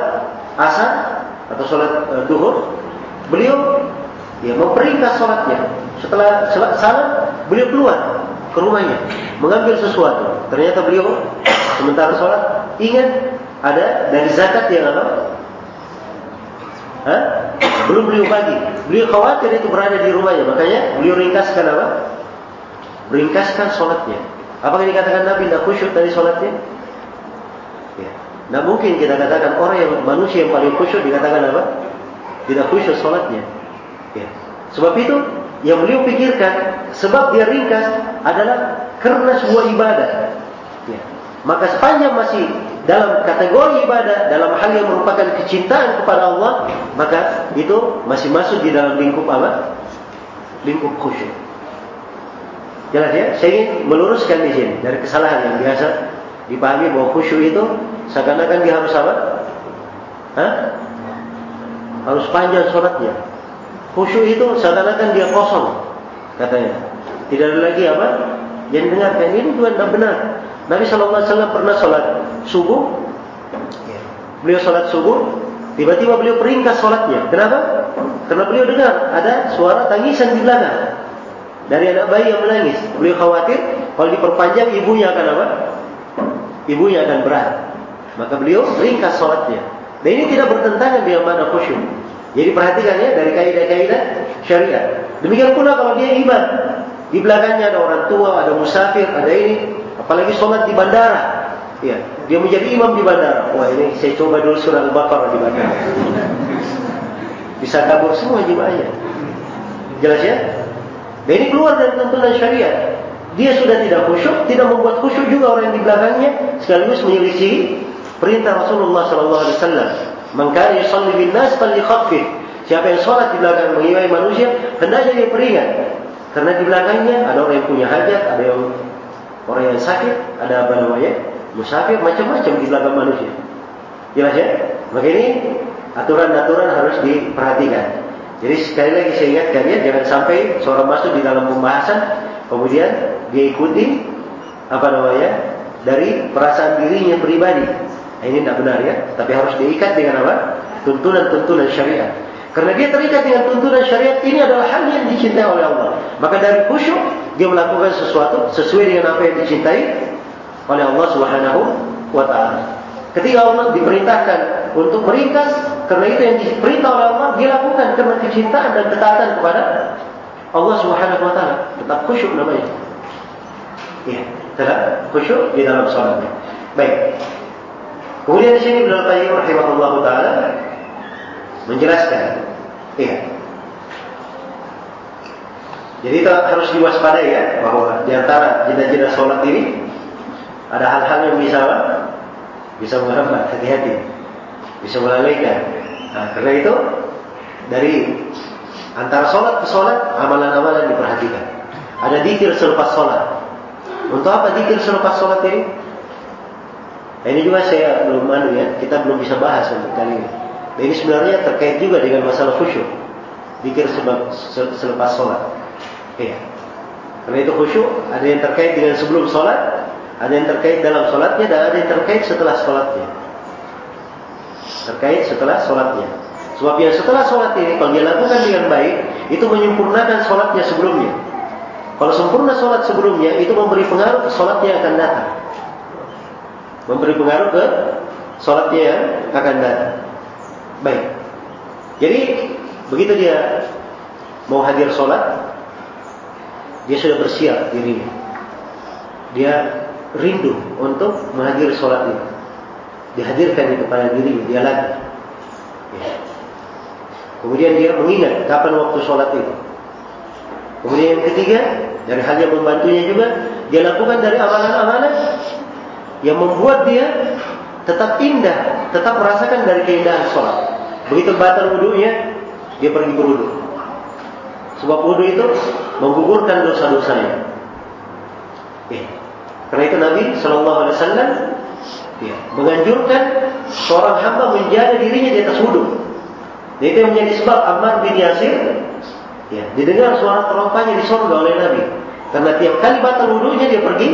asar atau sholat uh, duhur, beliau ya memperingkas sholatnya. Setelah salam, beliau keluar ke rumahnya mengambil sesuatu. Ternyata beliau sementara sholat ingat ada dari zakat yang apa? Hah? Belum beliau bagi. Beliau khawatir itu berada di rumahnya. Makanya beliau ringkaskan apa? Ringkaskan sholatnya. Apakah dikatakan Nabi tidak khusyuk dari sholatnya? Tidak mungkin kita katakan orang yang manusia yang paling khusyuk dikatakan apa? Tidak khusyuk sholatnya. Ya. Sebab itu yang beliau pikirkan sebab dia ringkas adalah kerana sebuah ibadah. Ya. Maka sepanjang masih dalam kategori ibadah dalam hal yang merupakan kecintaan kepada Allah maka itu masih masuk di dalam lingkup apa lingkup khusyuk jelas ya saya ingin meluruskan di sini dari kesalahan yang biasa dipahami bahwa khusyuk itu seakan-akan dia harus apa Hah? harus panjang sholatnya khusyuk itu seakan-akan dia kosong katanya tidak ada lagi apa yang dengarkan ini juga tidak benar Nabi SAW pernah sholat subuh. Beliau sholat subuh. Tiba-tiba beliau peringkas sholatnya. Kenapa? Karena beliau dengar ada suara tangisan di belakang. Dari anak bayi yang menangis. Beliau khawatir kalau diperpanjang ibunya akan apa? Ibunya akan berat. Maka beliau ringkas sholatnya. Dan ini tidak bertentangan dengan mana khusyuk. Jadi perhatikan ya dari kaidah-kaidah syariat. Demikian pula kalau dia imam. Di belakangnya ada orang tua, ada musafir, ada ini. Apalagi sholat di bandara. Ya, dia menjadi imam di bandara. Wah ini saya coba dulu surah Al-Baqarah di bandara. Bisa kabur semua jemaahnya. Jelas ya? Dan ini keluar dari tuntunan syariat. Dia sudah tidak khusyuk, tidak membuat khusyuk juga orang yang di belakangnya, sekaligus menyelisih perintah Rasulullah sallallahu alaihi wasallam. Mengkari yusalli bin nas falyakhaffif. Siapa yang sholat di belakang mengimami manusia, hendaknya dia peringat. Karena di belakangnya ada orang yang punya hajat, ada yang Orang yang sakit, ada apa namanya? Musafir, macam-macam di belakang manusia. Jelas ya? Maka ini aturan-aturan harus diperhatikan. Jadi sekali lagi saya ingatkan ya, jangan sampai seorang masuk di dalam pembahasan, kemudian dia ikuti apa namanya dari perasaan dirinya pribadi. Ini tidak benar ya, tapi harus diikat dengan apa? Tuntunan-tuntunan syariat. Karena dia terikat dengan tuntunan syariat ini adalah hal yang dicintai oleh Allah. Maka dari khusyuk dia melakukan sesuatu sesuai dengan apa yang dicintai oleh Allah Subhanahu wa taala. Ketika Allah diperintahkan untuk meringkas, karena itu yang diperintah oleh Allah dia lakukan karena kecintaan dan ketaatan kepada Allah Subhanahu wa taala. Tetap khusyuk namanya. Ya, tetap khusyuk di dalam salat. Baik. Kemudian di sini Ibnu Qayyim rahimahullahu taala menjelaskan iya. Jadi harus diwaspadai ya bahwa di antara jeda-jeda sholat ini ada hal-hal yang bisa bisa menghambat hati-hati, bisa melalaikan. Nah, karena itu dari antara sholat ke sholat amalan-amalan diperhatikan. Ada dikir selepas sholat. Untuk apa dikir selepas sholat ini? Ini juga saya belum anu ya, kita belum bisa bahas untuk kali ini. Nah, ini sebenarnya terkait juga dengan masalah khusyuk. Dikir selepas sholat. Iya. Karena itu khusyuk ada yang terkait dengan sebelum sholat, ada yang terkait dalam sholatnya, dan ada yang terkait setelah sholatnya. Terkait setelah sholatnya. Sebab yang setelah sholat ini, kalau dia lakukan dengan baik, itu menyempurnakan sholatnya sebelumnya. Kalau sempurna sholat sebelumnya, itu memberi pengaruh sholatnya akan datang memberi pengaruh ke sholatnya yang akan datang. Baik. Jadi begitu dia mau hadir sholat, dia sudah bersiap dirinya. Dia rindu untuk menghadiri sholat itu. Dihadirkan itu pada dirinya, dia lagi. Ya. Kemudian dia mengingat kapan waktu sholat itu. Kemudian yang ketiga, dari hal yang membantunya juga, dia lakukan dari amalan-amalan yang membuat dia tetap indah, tetap merasakan dari keindahan sholat. Begitu batal wudhunya, dia pergi berwudhu. Sebab wudhu itu menggugurkan dosa-dosanya. Ya. Karena itu Nabi Shallallahu Alaihi Wasallam ya, menganjurkan seorang hamba menjaga dirinya di atas wudhu. Dan itu yang menjadi sebab Ammar bin Yasir ya, didengar suara terompahnya di surga oleh Nabi. Karena tiap kali batal wudhunya dia pergi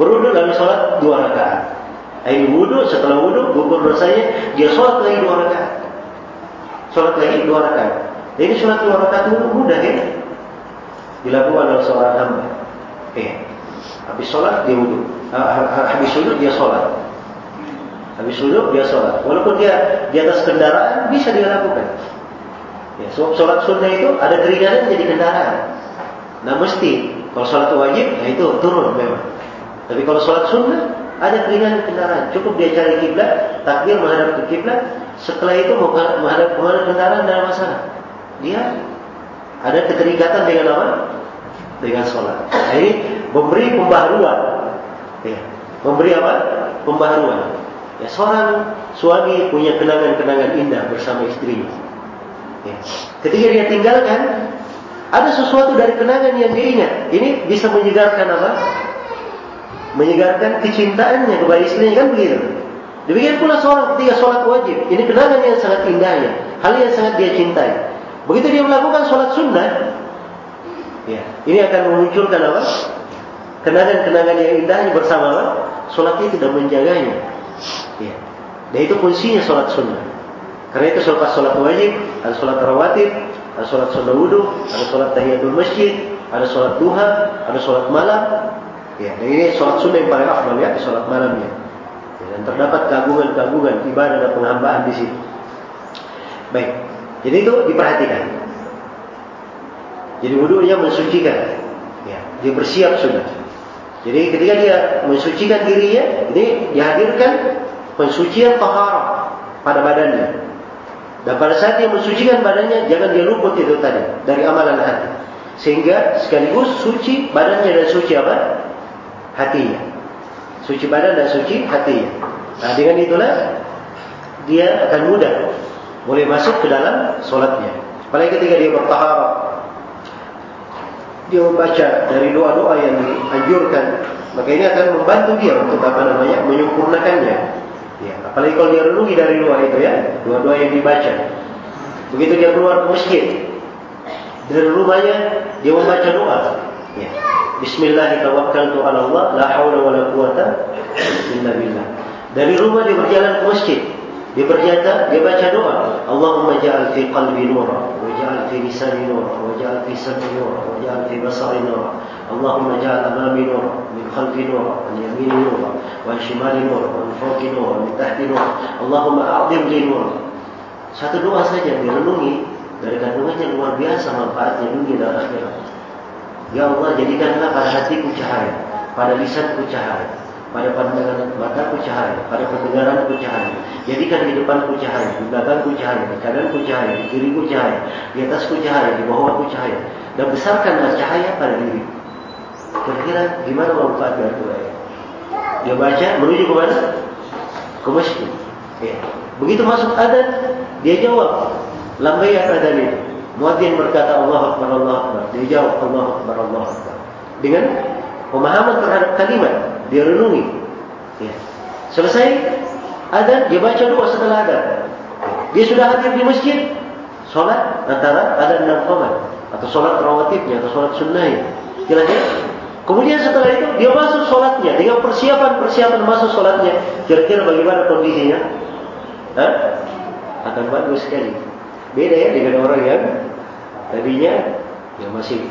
Berwudu lalu sholat dua rakaat. Ini wudu setelah wudu gugur dosanya dia sholat lagi dua rakaat. Sholat lagi dua rakaat. Ini sholat dua rakaat itu mudah ya. Dilakukan oleh seorang hamba. Eh, habis sholat dia wudu. Habis wudu dia sholat. Habis wudu dia sholat. Walaupun dia di atas kendaraan bisa dia lakukan. Ya, sebab sholat sunnah itu ada keringanan jadi kendaraan. Nah mesti kalau sholat wajib, nah itu turun memang. Tapi kalau sholat sunnah, ada keringan kendaraan. Cukup dia cari kiblat, takbir menghadap ke kiblat. Setelah itu menghadap ke mana kendaraan dalam masalah. Dia ada keterikatan dengan apa? Dengan sholat. Nah, ini memberi pembaharuan. Ya. Memberi apa? Pembaharuan. Ya, seorang suami punya kenangan-kenangan indah bersama istrinya. Ya. Ketika dia tinggalkan, ada sesuatu dari kenangan yang dia ingat. Ini bisa menyegarkan apa? Menyegarkan kecintaannya kepada istrinya kan begitu. Demikian pula seorang ketika sholat wajib. Ini kenangan yang sangat indahnya. Hal yang sangat dia cintai. Begitu dia melakukan sholat sunnah. Ya, ini akan memunculkan apa? Kenangan-kenangan yang indahnya bersama apa? Sholat tidak menjaganya. Ya. Dan itu fungsinya sholat sunnah. Karena itu selepas sholat wajib, ada sholat rawatib, ada sholat sunnah wudhu, ada sholat tahiyatul masjid, ada sholat duha, ada sholat malam, Ya, dan ini sholat sunnah yang paling afdal ya, di sholat malamnya. Ya, dan terdapat keagungan-keagungan ibadah dan penghambaan di situ. Baik, jadi itu diperhatikan. Jadi wudhunya mensucikan. Ya, dia bersiap sudah. Jadi ketika dia mensucikan dirinya, ini dihadirkan pensucian taharah pada badannya. Dan pada saat dia mensucikan badannya, jangan dia luput itu tadi dari amalan hati. Sehingga sekaligus suci badannya dan suci apa? Hatinya. Suci badan dan suci hatinya. Nah dengan itulah dia akan mudah boleh masuk ke dalam solatnya. Apalagi ketika dia bertaharah, dia membaca dari doa-doa yang dianjurkan, maka ini akan membantu dia untuk apa namanya menyempurnakannya. Ya, apalagi kalau dia renungi dari doa itu ya, doa-doa yang dibaca. Begitu dia keluar ke masjid, dari rumahnya dia membaca doa. Ya. Bismillahirrahmanirrahim. La haula wala quwata illa billah. Dari rumah dia berjalan ke masjid. Dia berjata, dia baca doa. Allahumma ja'al fi qalbi nura, wa ja'al fi lisani nura, wa ja'al fi sam'i nura, wa ja'al fi basari nura. Allahumma ja'al amami nura, min khalfi nura, min yamini nura, wa shimali nura, wa fawqi nura, min tahti nura. Allahumma a'zim li nura. Satu doa saja direnungi dari kandungannya luar biasa manfaatnya dunia dan akhirat. Ya Allah jadikanlah pada hatiku cahaya, pada lisanku cahaya, pada pandangan mataku cahaya, pada pendengaranku cahaya. Jadikan di depanku cahaya, di belakangku cahaya, di kananku cahaya, di kiriku cahaya, di atasku cahaya, di bawahku cahaya. Dan besarkanlah cahaya pada diri. Kira-kira gimana manfaat dari doa ini? Dia baca menuju ke mana? Ke masjid. Ya. Begitu masuk adan, dia jawab. Lambayat adan itu. Muadzin berkata Allah Akbar Allah Akbar. Dia jawab Allah Akbar Allah Akbar. Dengan pemahaman terhadap kalimat dia renungi ya. selesai ada dia baca doa setelah ada dia sudah hadir di masjid solat antara ada dan qomat atau solat rawatibnya atau solat sunnahnya kira-kira kemudian setelah itu dia masuk solatnya dengan persiapan-persiapan masuk solatnya kira-kira bagaimana kondisinya Hah? akan bagus sekali beda ya dengan orang yang tadinya yang masih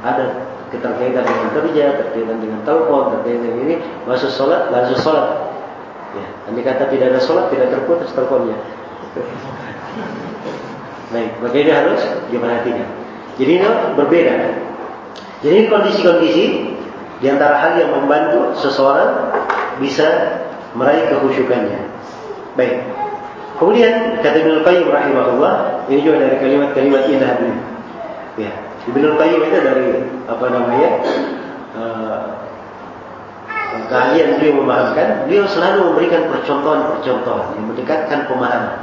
ada keterkaitan dengan kerja, keterkaitan dengan telepon, keterkaitan dengan ini, masuk sholat, langsung sholat. Ya, ini kata tidak ada sholat, tidak terputus teleponnya. Baik, ini harus diperhatikan. Jadi ini berbeda. Jadi kondisi-kondisi di antara hal yang membantu seseorang bisa meraih kekhusyukannya. Baik. Kemudian kata Ibnu Qayyim rahimahullah, ini juga dari kalimat-kalimat indah beliau. Ya, Ibn Al-Qayyim itu dari apa namanya uh, keahlian beliau memahamkan, beliau selalu memberikan percontohan-percontohan yang mendekatkan pemahaman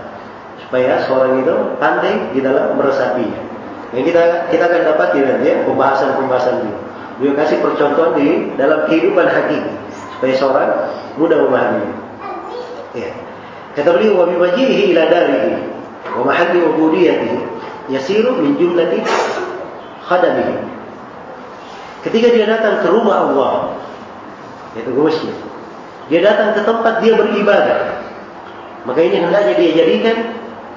supaya seorang itu pandai di dalam meresapinya. Yang kita kita akan dapat di nanti ya, pembahasan-pembahasan beliau. Beliau kasih percontohan di dalam kehidupan hakiki supaya seorang mudah memahaminya. Ya. Kata beliau, "Wa biwajihi ila darihi wa mahalli ubudiyatihi yasiru min jumlati khadamihi. Ketika dia datang ke rumah Allah, yaitu ke masjid, dia datang ke tempat dia beribadah. Maka ini hendaknya dia jadikan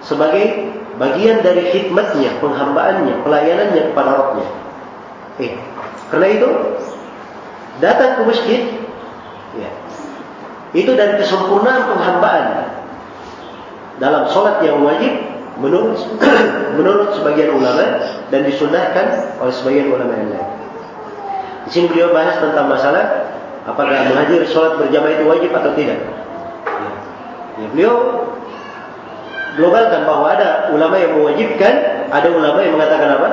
sebagai bagian dari khidmatnya, penghambaannya, pelayanannya kepada Rabbnya. Eh, karena itu datang ke masjid, ya, itu dari kesempurnaan penghambaan dalam solat yang wajib menurut menurut sebagian ulama dan disunahkan oleh sebagian ulama yang lain. Di sini beliau bahas tentang masalah apakah menghadiri sholat berjamaah itu wajib atau tidak. Ya. Beliau globalkan bahawa ada ulama yang mewajibkan, ada ulama yang mengatakan apa?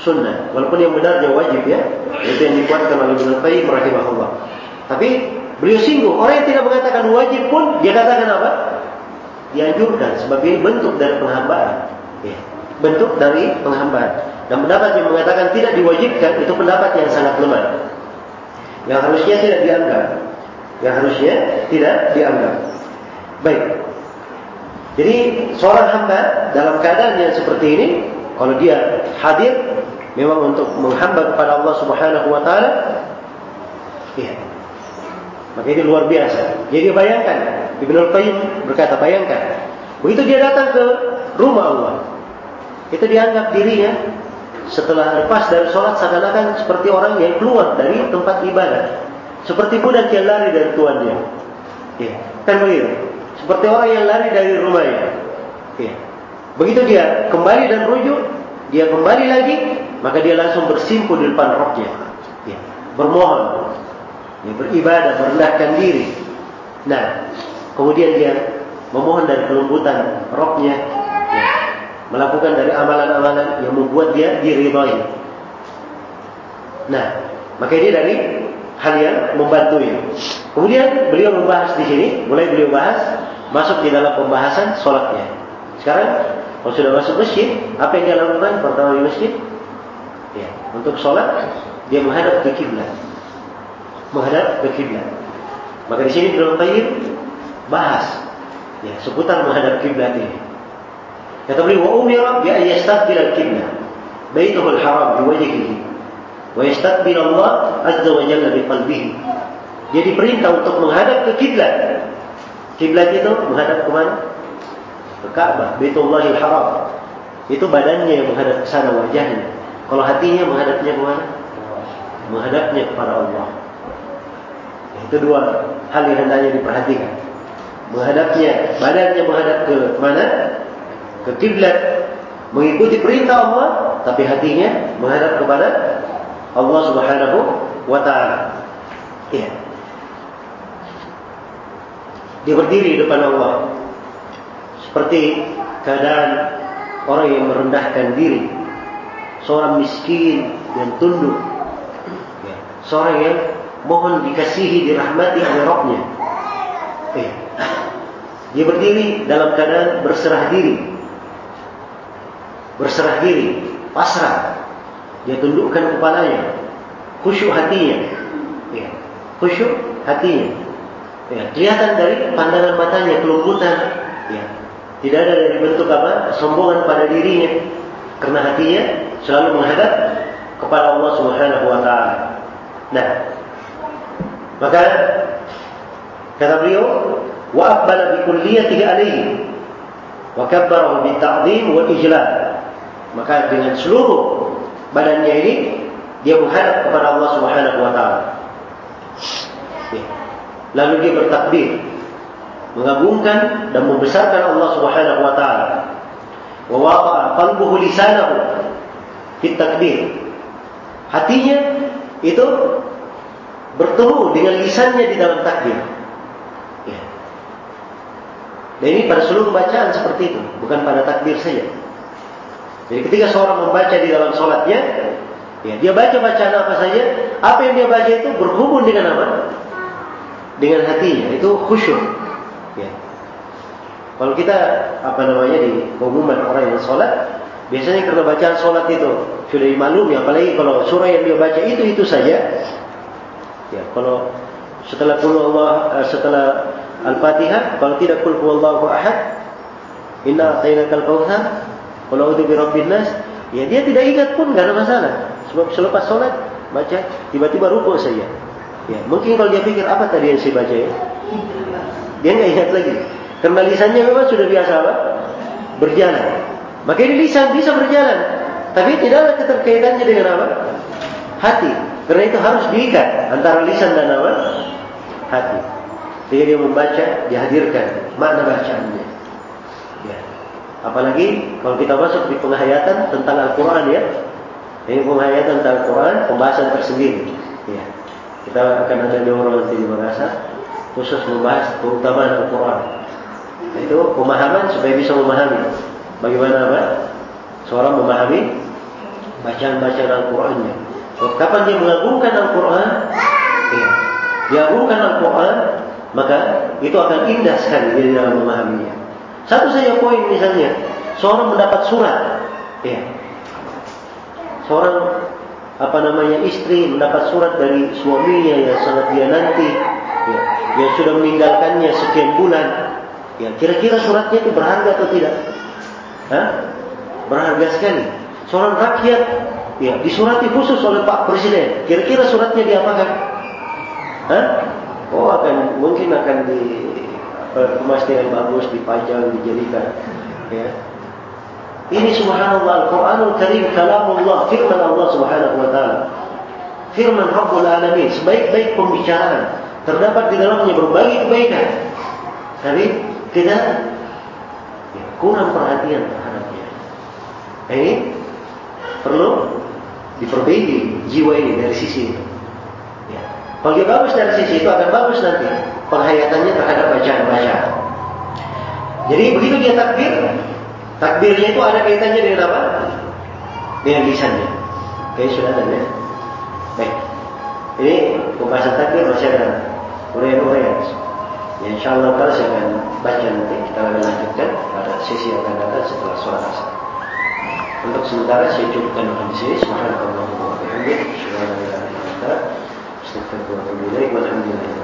Sunnah. Walaupun yang benarnya wajib ya, itu yang dikuatkan oleh Ibnu Qayyim rahimahullah. Tapi beliau singgung orang yang tidak mengatakan wajib pun dia katakan apa? Dianjurkan sebagai bentuk dari penghambaan. Ya. Bentuk dari penghambaan. Dan pendapat yang mengatakan tidak diwajibkan itu pendapat yang sangat lemah. Yang harusnya tidak dianggap. Yang harusnya tidak dianggap. Baik. Jadi seorang hamba dalam keadaan yang seperti ini, kalau dia hadir memang untuk menghamba kepada Allah Subhanahu wa taala, ya. Maka ini luar biasa. Jadi bayangkan Ibn Al-Qayyim berkata, bayangkan. Begitu dia datang ke rumah Allah. Itu dianggap dirinya setelah lepas dari sholat seakan-akan seperti orang yang keluar dari tempat ibadah. Seperti budak yang lari dari tuannya. Ya, kan begitu. Seperti orang yang lari dari rumahnya. Ya. Begitu dia kembali dan rujuk, dia kembali lagi, maka dia langsung bersimpuh di depan rohnya. Ya. Bermohon. Ya, beribadah, merendahkan diri. Nah, kemudian dia memohon dari kelembutan rohnya ya, melakukan dari amalan-amalan yang membuat dia diridhai nah maka ini dari hal yang membantu ini. Kemudian beliau membahas di sini mulai beliau bahas masuk di dalam pembahasan solatnya. Sekarang kalau sudah masuk masjid apa yang dia lakukan? Pertama di masjid ya untuk solat dia menghadap ke kiblat. Menghadap ke kiblat. Maka di sini beliau qayyim bahas ya seputar menghadap kiblat ini. Kata beliau wa umira bi ay yastaqbil al-qiblah baituhu al-haram bi wajhihi wa yastaqbil Allah azza wa jalla bi qalbihi. Jadi perintah untuk menghadap ke kiblat Kiblat itu menghadap ke mana? Ke Ka'bah, Baitullahil Haram. Itu badannya yang menghadap ke sana wajahnya. Kalau hatinya menghadapnya ke mana? Menghadapnya kepada Allah. Itu dua hal yang hendaknya diperhatikan. Menghadapnya, badannya menghadap ke mana? Ke kiblat, mengikuti perintah Allah, tapi hatinya menghadap kepada Allah Subhanahu wa taala. Ya. Dia berdiri di depan Allah. Seperti keadaan orang yang merendahkan diri. Seorang miskin yang tunduk. Ya. Seorang yang mohon dikasihi, dirahmati oleh Rabbnya. Ya. Dia berdiri dalam keadaan berserah diri. Berserah diri. Pasrah. Dia tundukkan kepalanya. Khusyuk hatinya. Ya. Khusyuk hatinya. Ya, kelihatan dari pandangan matanya kelembutan. Ya. Tidak ada dari bentuk apa? Sombongan pada dirinya. Karena hatinya selalu menghadap kepada Allah Subhanahu wa taala. Nah. Maka kata beliau, wa kabbarahu bi ta'dhim wa ijlal. Maka dengan seluruh badannya ini dia menghadap kepada Allah Subhanahu wa taala. Ya. Lalu dia bertakbir mengagungkan dan membesarkan Allah Subhanahu wa taala. Wa waqa'a qalbuhu lisanahu fi takbir. Hatinya itu bertemu dengan lisannya di dalam takbir. Dan ini pada seluruh bacaan seperti itu, bukan pada takbir saja. Jadi ketika seorang membaca di dalam solatnya, ya, dia baca bacaan apa saja, apa yang dia baca itu berhubung dengan apa? dengan hatinya itu khusyuk. Ya. Kalau kita apa namanya di pengumuman orang yang sholat, biasanya karena bacaan sholat itu sudah dimaklumi, apalagi kalau surah yang dia baca itu itu saja. Ya, kalau setelah kul Allah eh, setelah Al-Fatihah, kalau tidak kul huwallahu ahad, inna atainakal kautsar, kalau udah birabbin nas, ya dia tidak ingat pun enggak ada masalah. Sebab selepas sholat baca tiba-tiba rukuk saja. Ya, mungkin kalau dia pikir apa tadi yang saya baca ya? Dia enggak ingat lagi. Karena lisannya memang sudah biasa apa? Berjalan. Maka ini lisan bisa berjalan. Tapi tidak ada keterkaitannya dengan apa? Hati. Karena itu harus diikat antara lisan dan apa? Hati. Jika dia membaca, dihadirkan makna bacaannya. Ya. Apalagi kalau kita masuk di penghayatan tentang Al-Quran ya. Ini penghayatan tentang Al-Quran, pembahasan tersendiri. Ya. Kita akan ada orang nanti di Makassar khusus membahas keutamaan Al-Quran. Itu pemahaman supaya bisa memahami bagaimana apa seorang memahami bacaan-bacaan Al-Qurannya. Kapan dia mengagungkan Al-Quran, ya, dia agungkan Al-Quran, maka itu akan indah sekali di dalam memahaminya. Satu saja poin misalnya, seorang mendapat surat, ya, seorang apa namanya istri mendapat surat dari suaminya yang sangat dia nanti. Ya, yang sudah meninggalkannya sekian bulan. Ya kira-kira suratnya itu berharga atau tidak? Hah? berharga sekali. Seorang rakyat ya disurati khusus oleh Pak Presiden. Kira-kira suratnya diapakan? Hah? Oh akan mungkin akan di kemas dengan bagus dipajang dijadikan ya. Ini subhanallah Al-Quranul Karim kalamullah firman Allah subhanahu wa ta'ala. Firman Rabbul Alamin sebaik-baik pembicaraan terdapat di dalamnya berbagai kebaikan. Tapi kita ya, kurang perhatian terhadapnya ini perlu diperbaiki jiwa ini dari sisi itu dia bagus dari sisi itu akan bagus nanti penghayatannya terhadap bacaan-bacaan jadi begitu dia takbir Takbirnya itu ada kaitannya dengan apa? Dengan lisannya. Oke, sudah ada ya. Baik. Ini pembahasan takbir masih ada urian-urian. Ya, insya Allah kalau saya akan baca nanti, kita akan lanjutkan pada sesi yang akan datang setelah sholat asar. Untuk sementara saya cukupkan di sini. Subhanallah wa bihamdihi. Subhanallah wa الحب والحب إليك والحمد لله.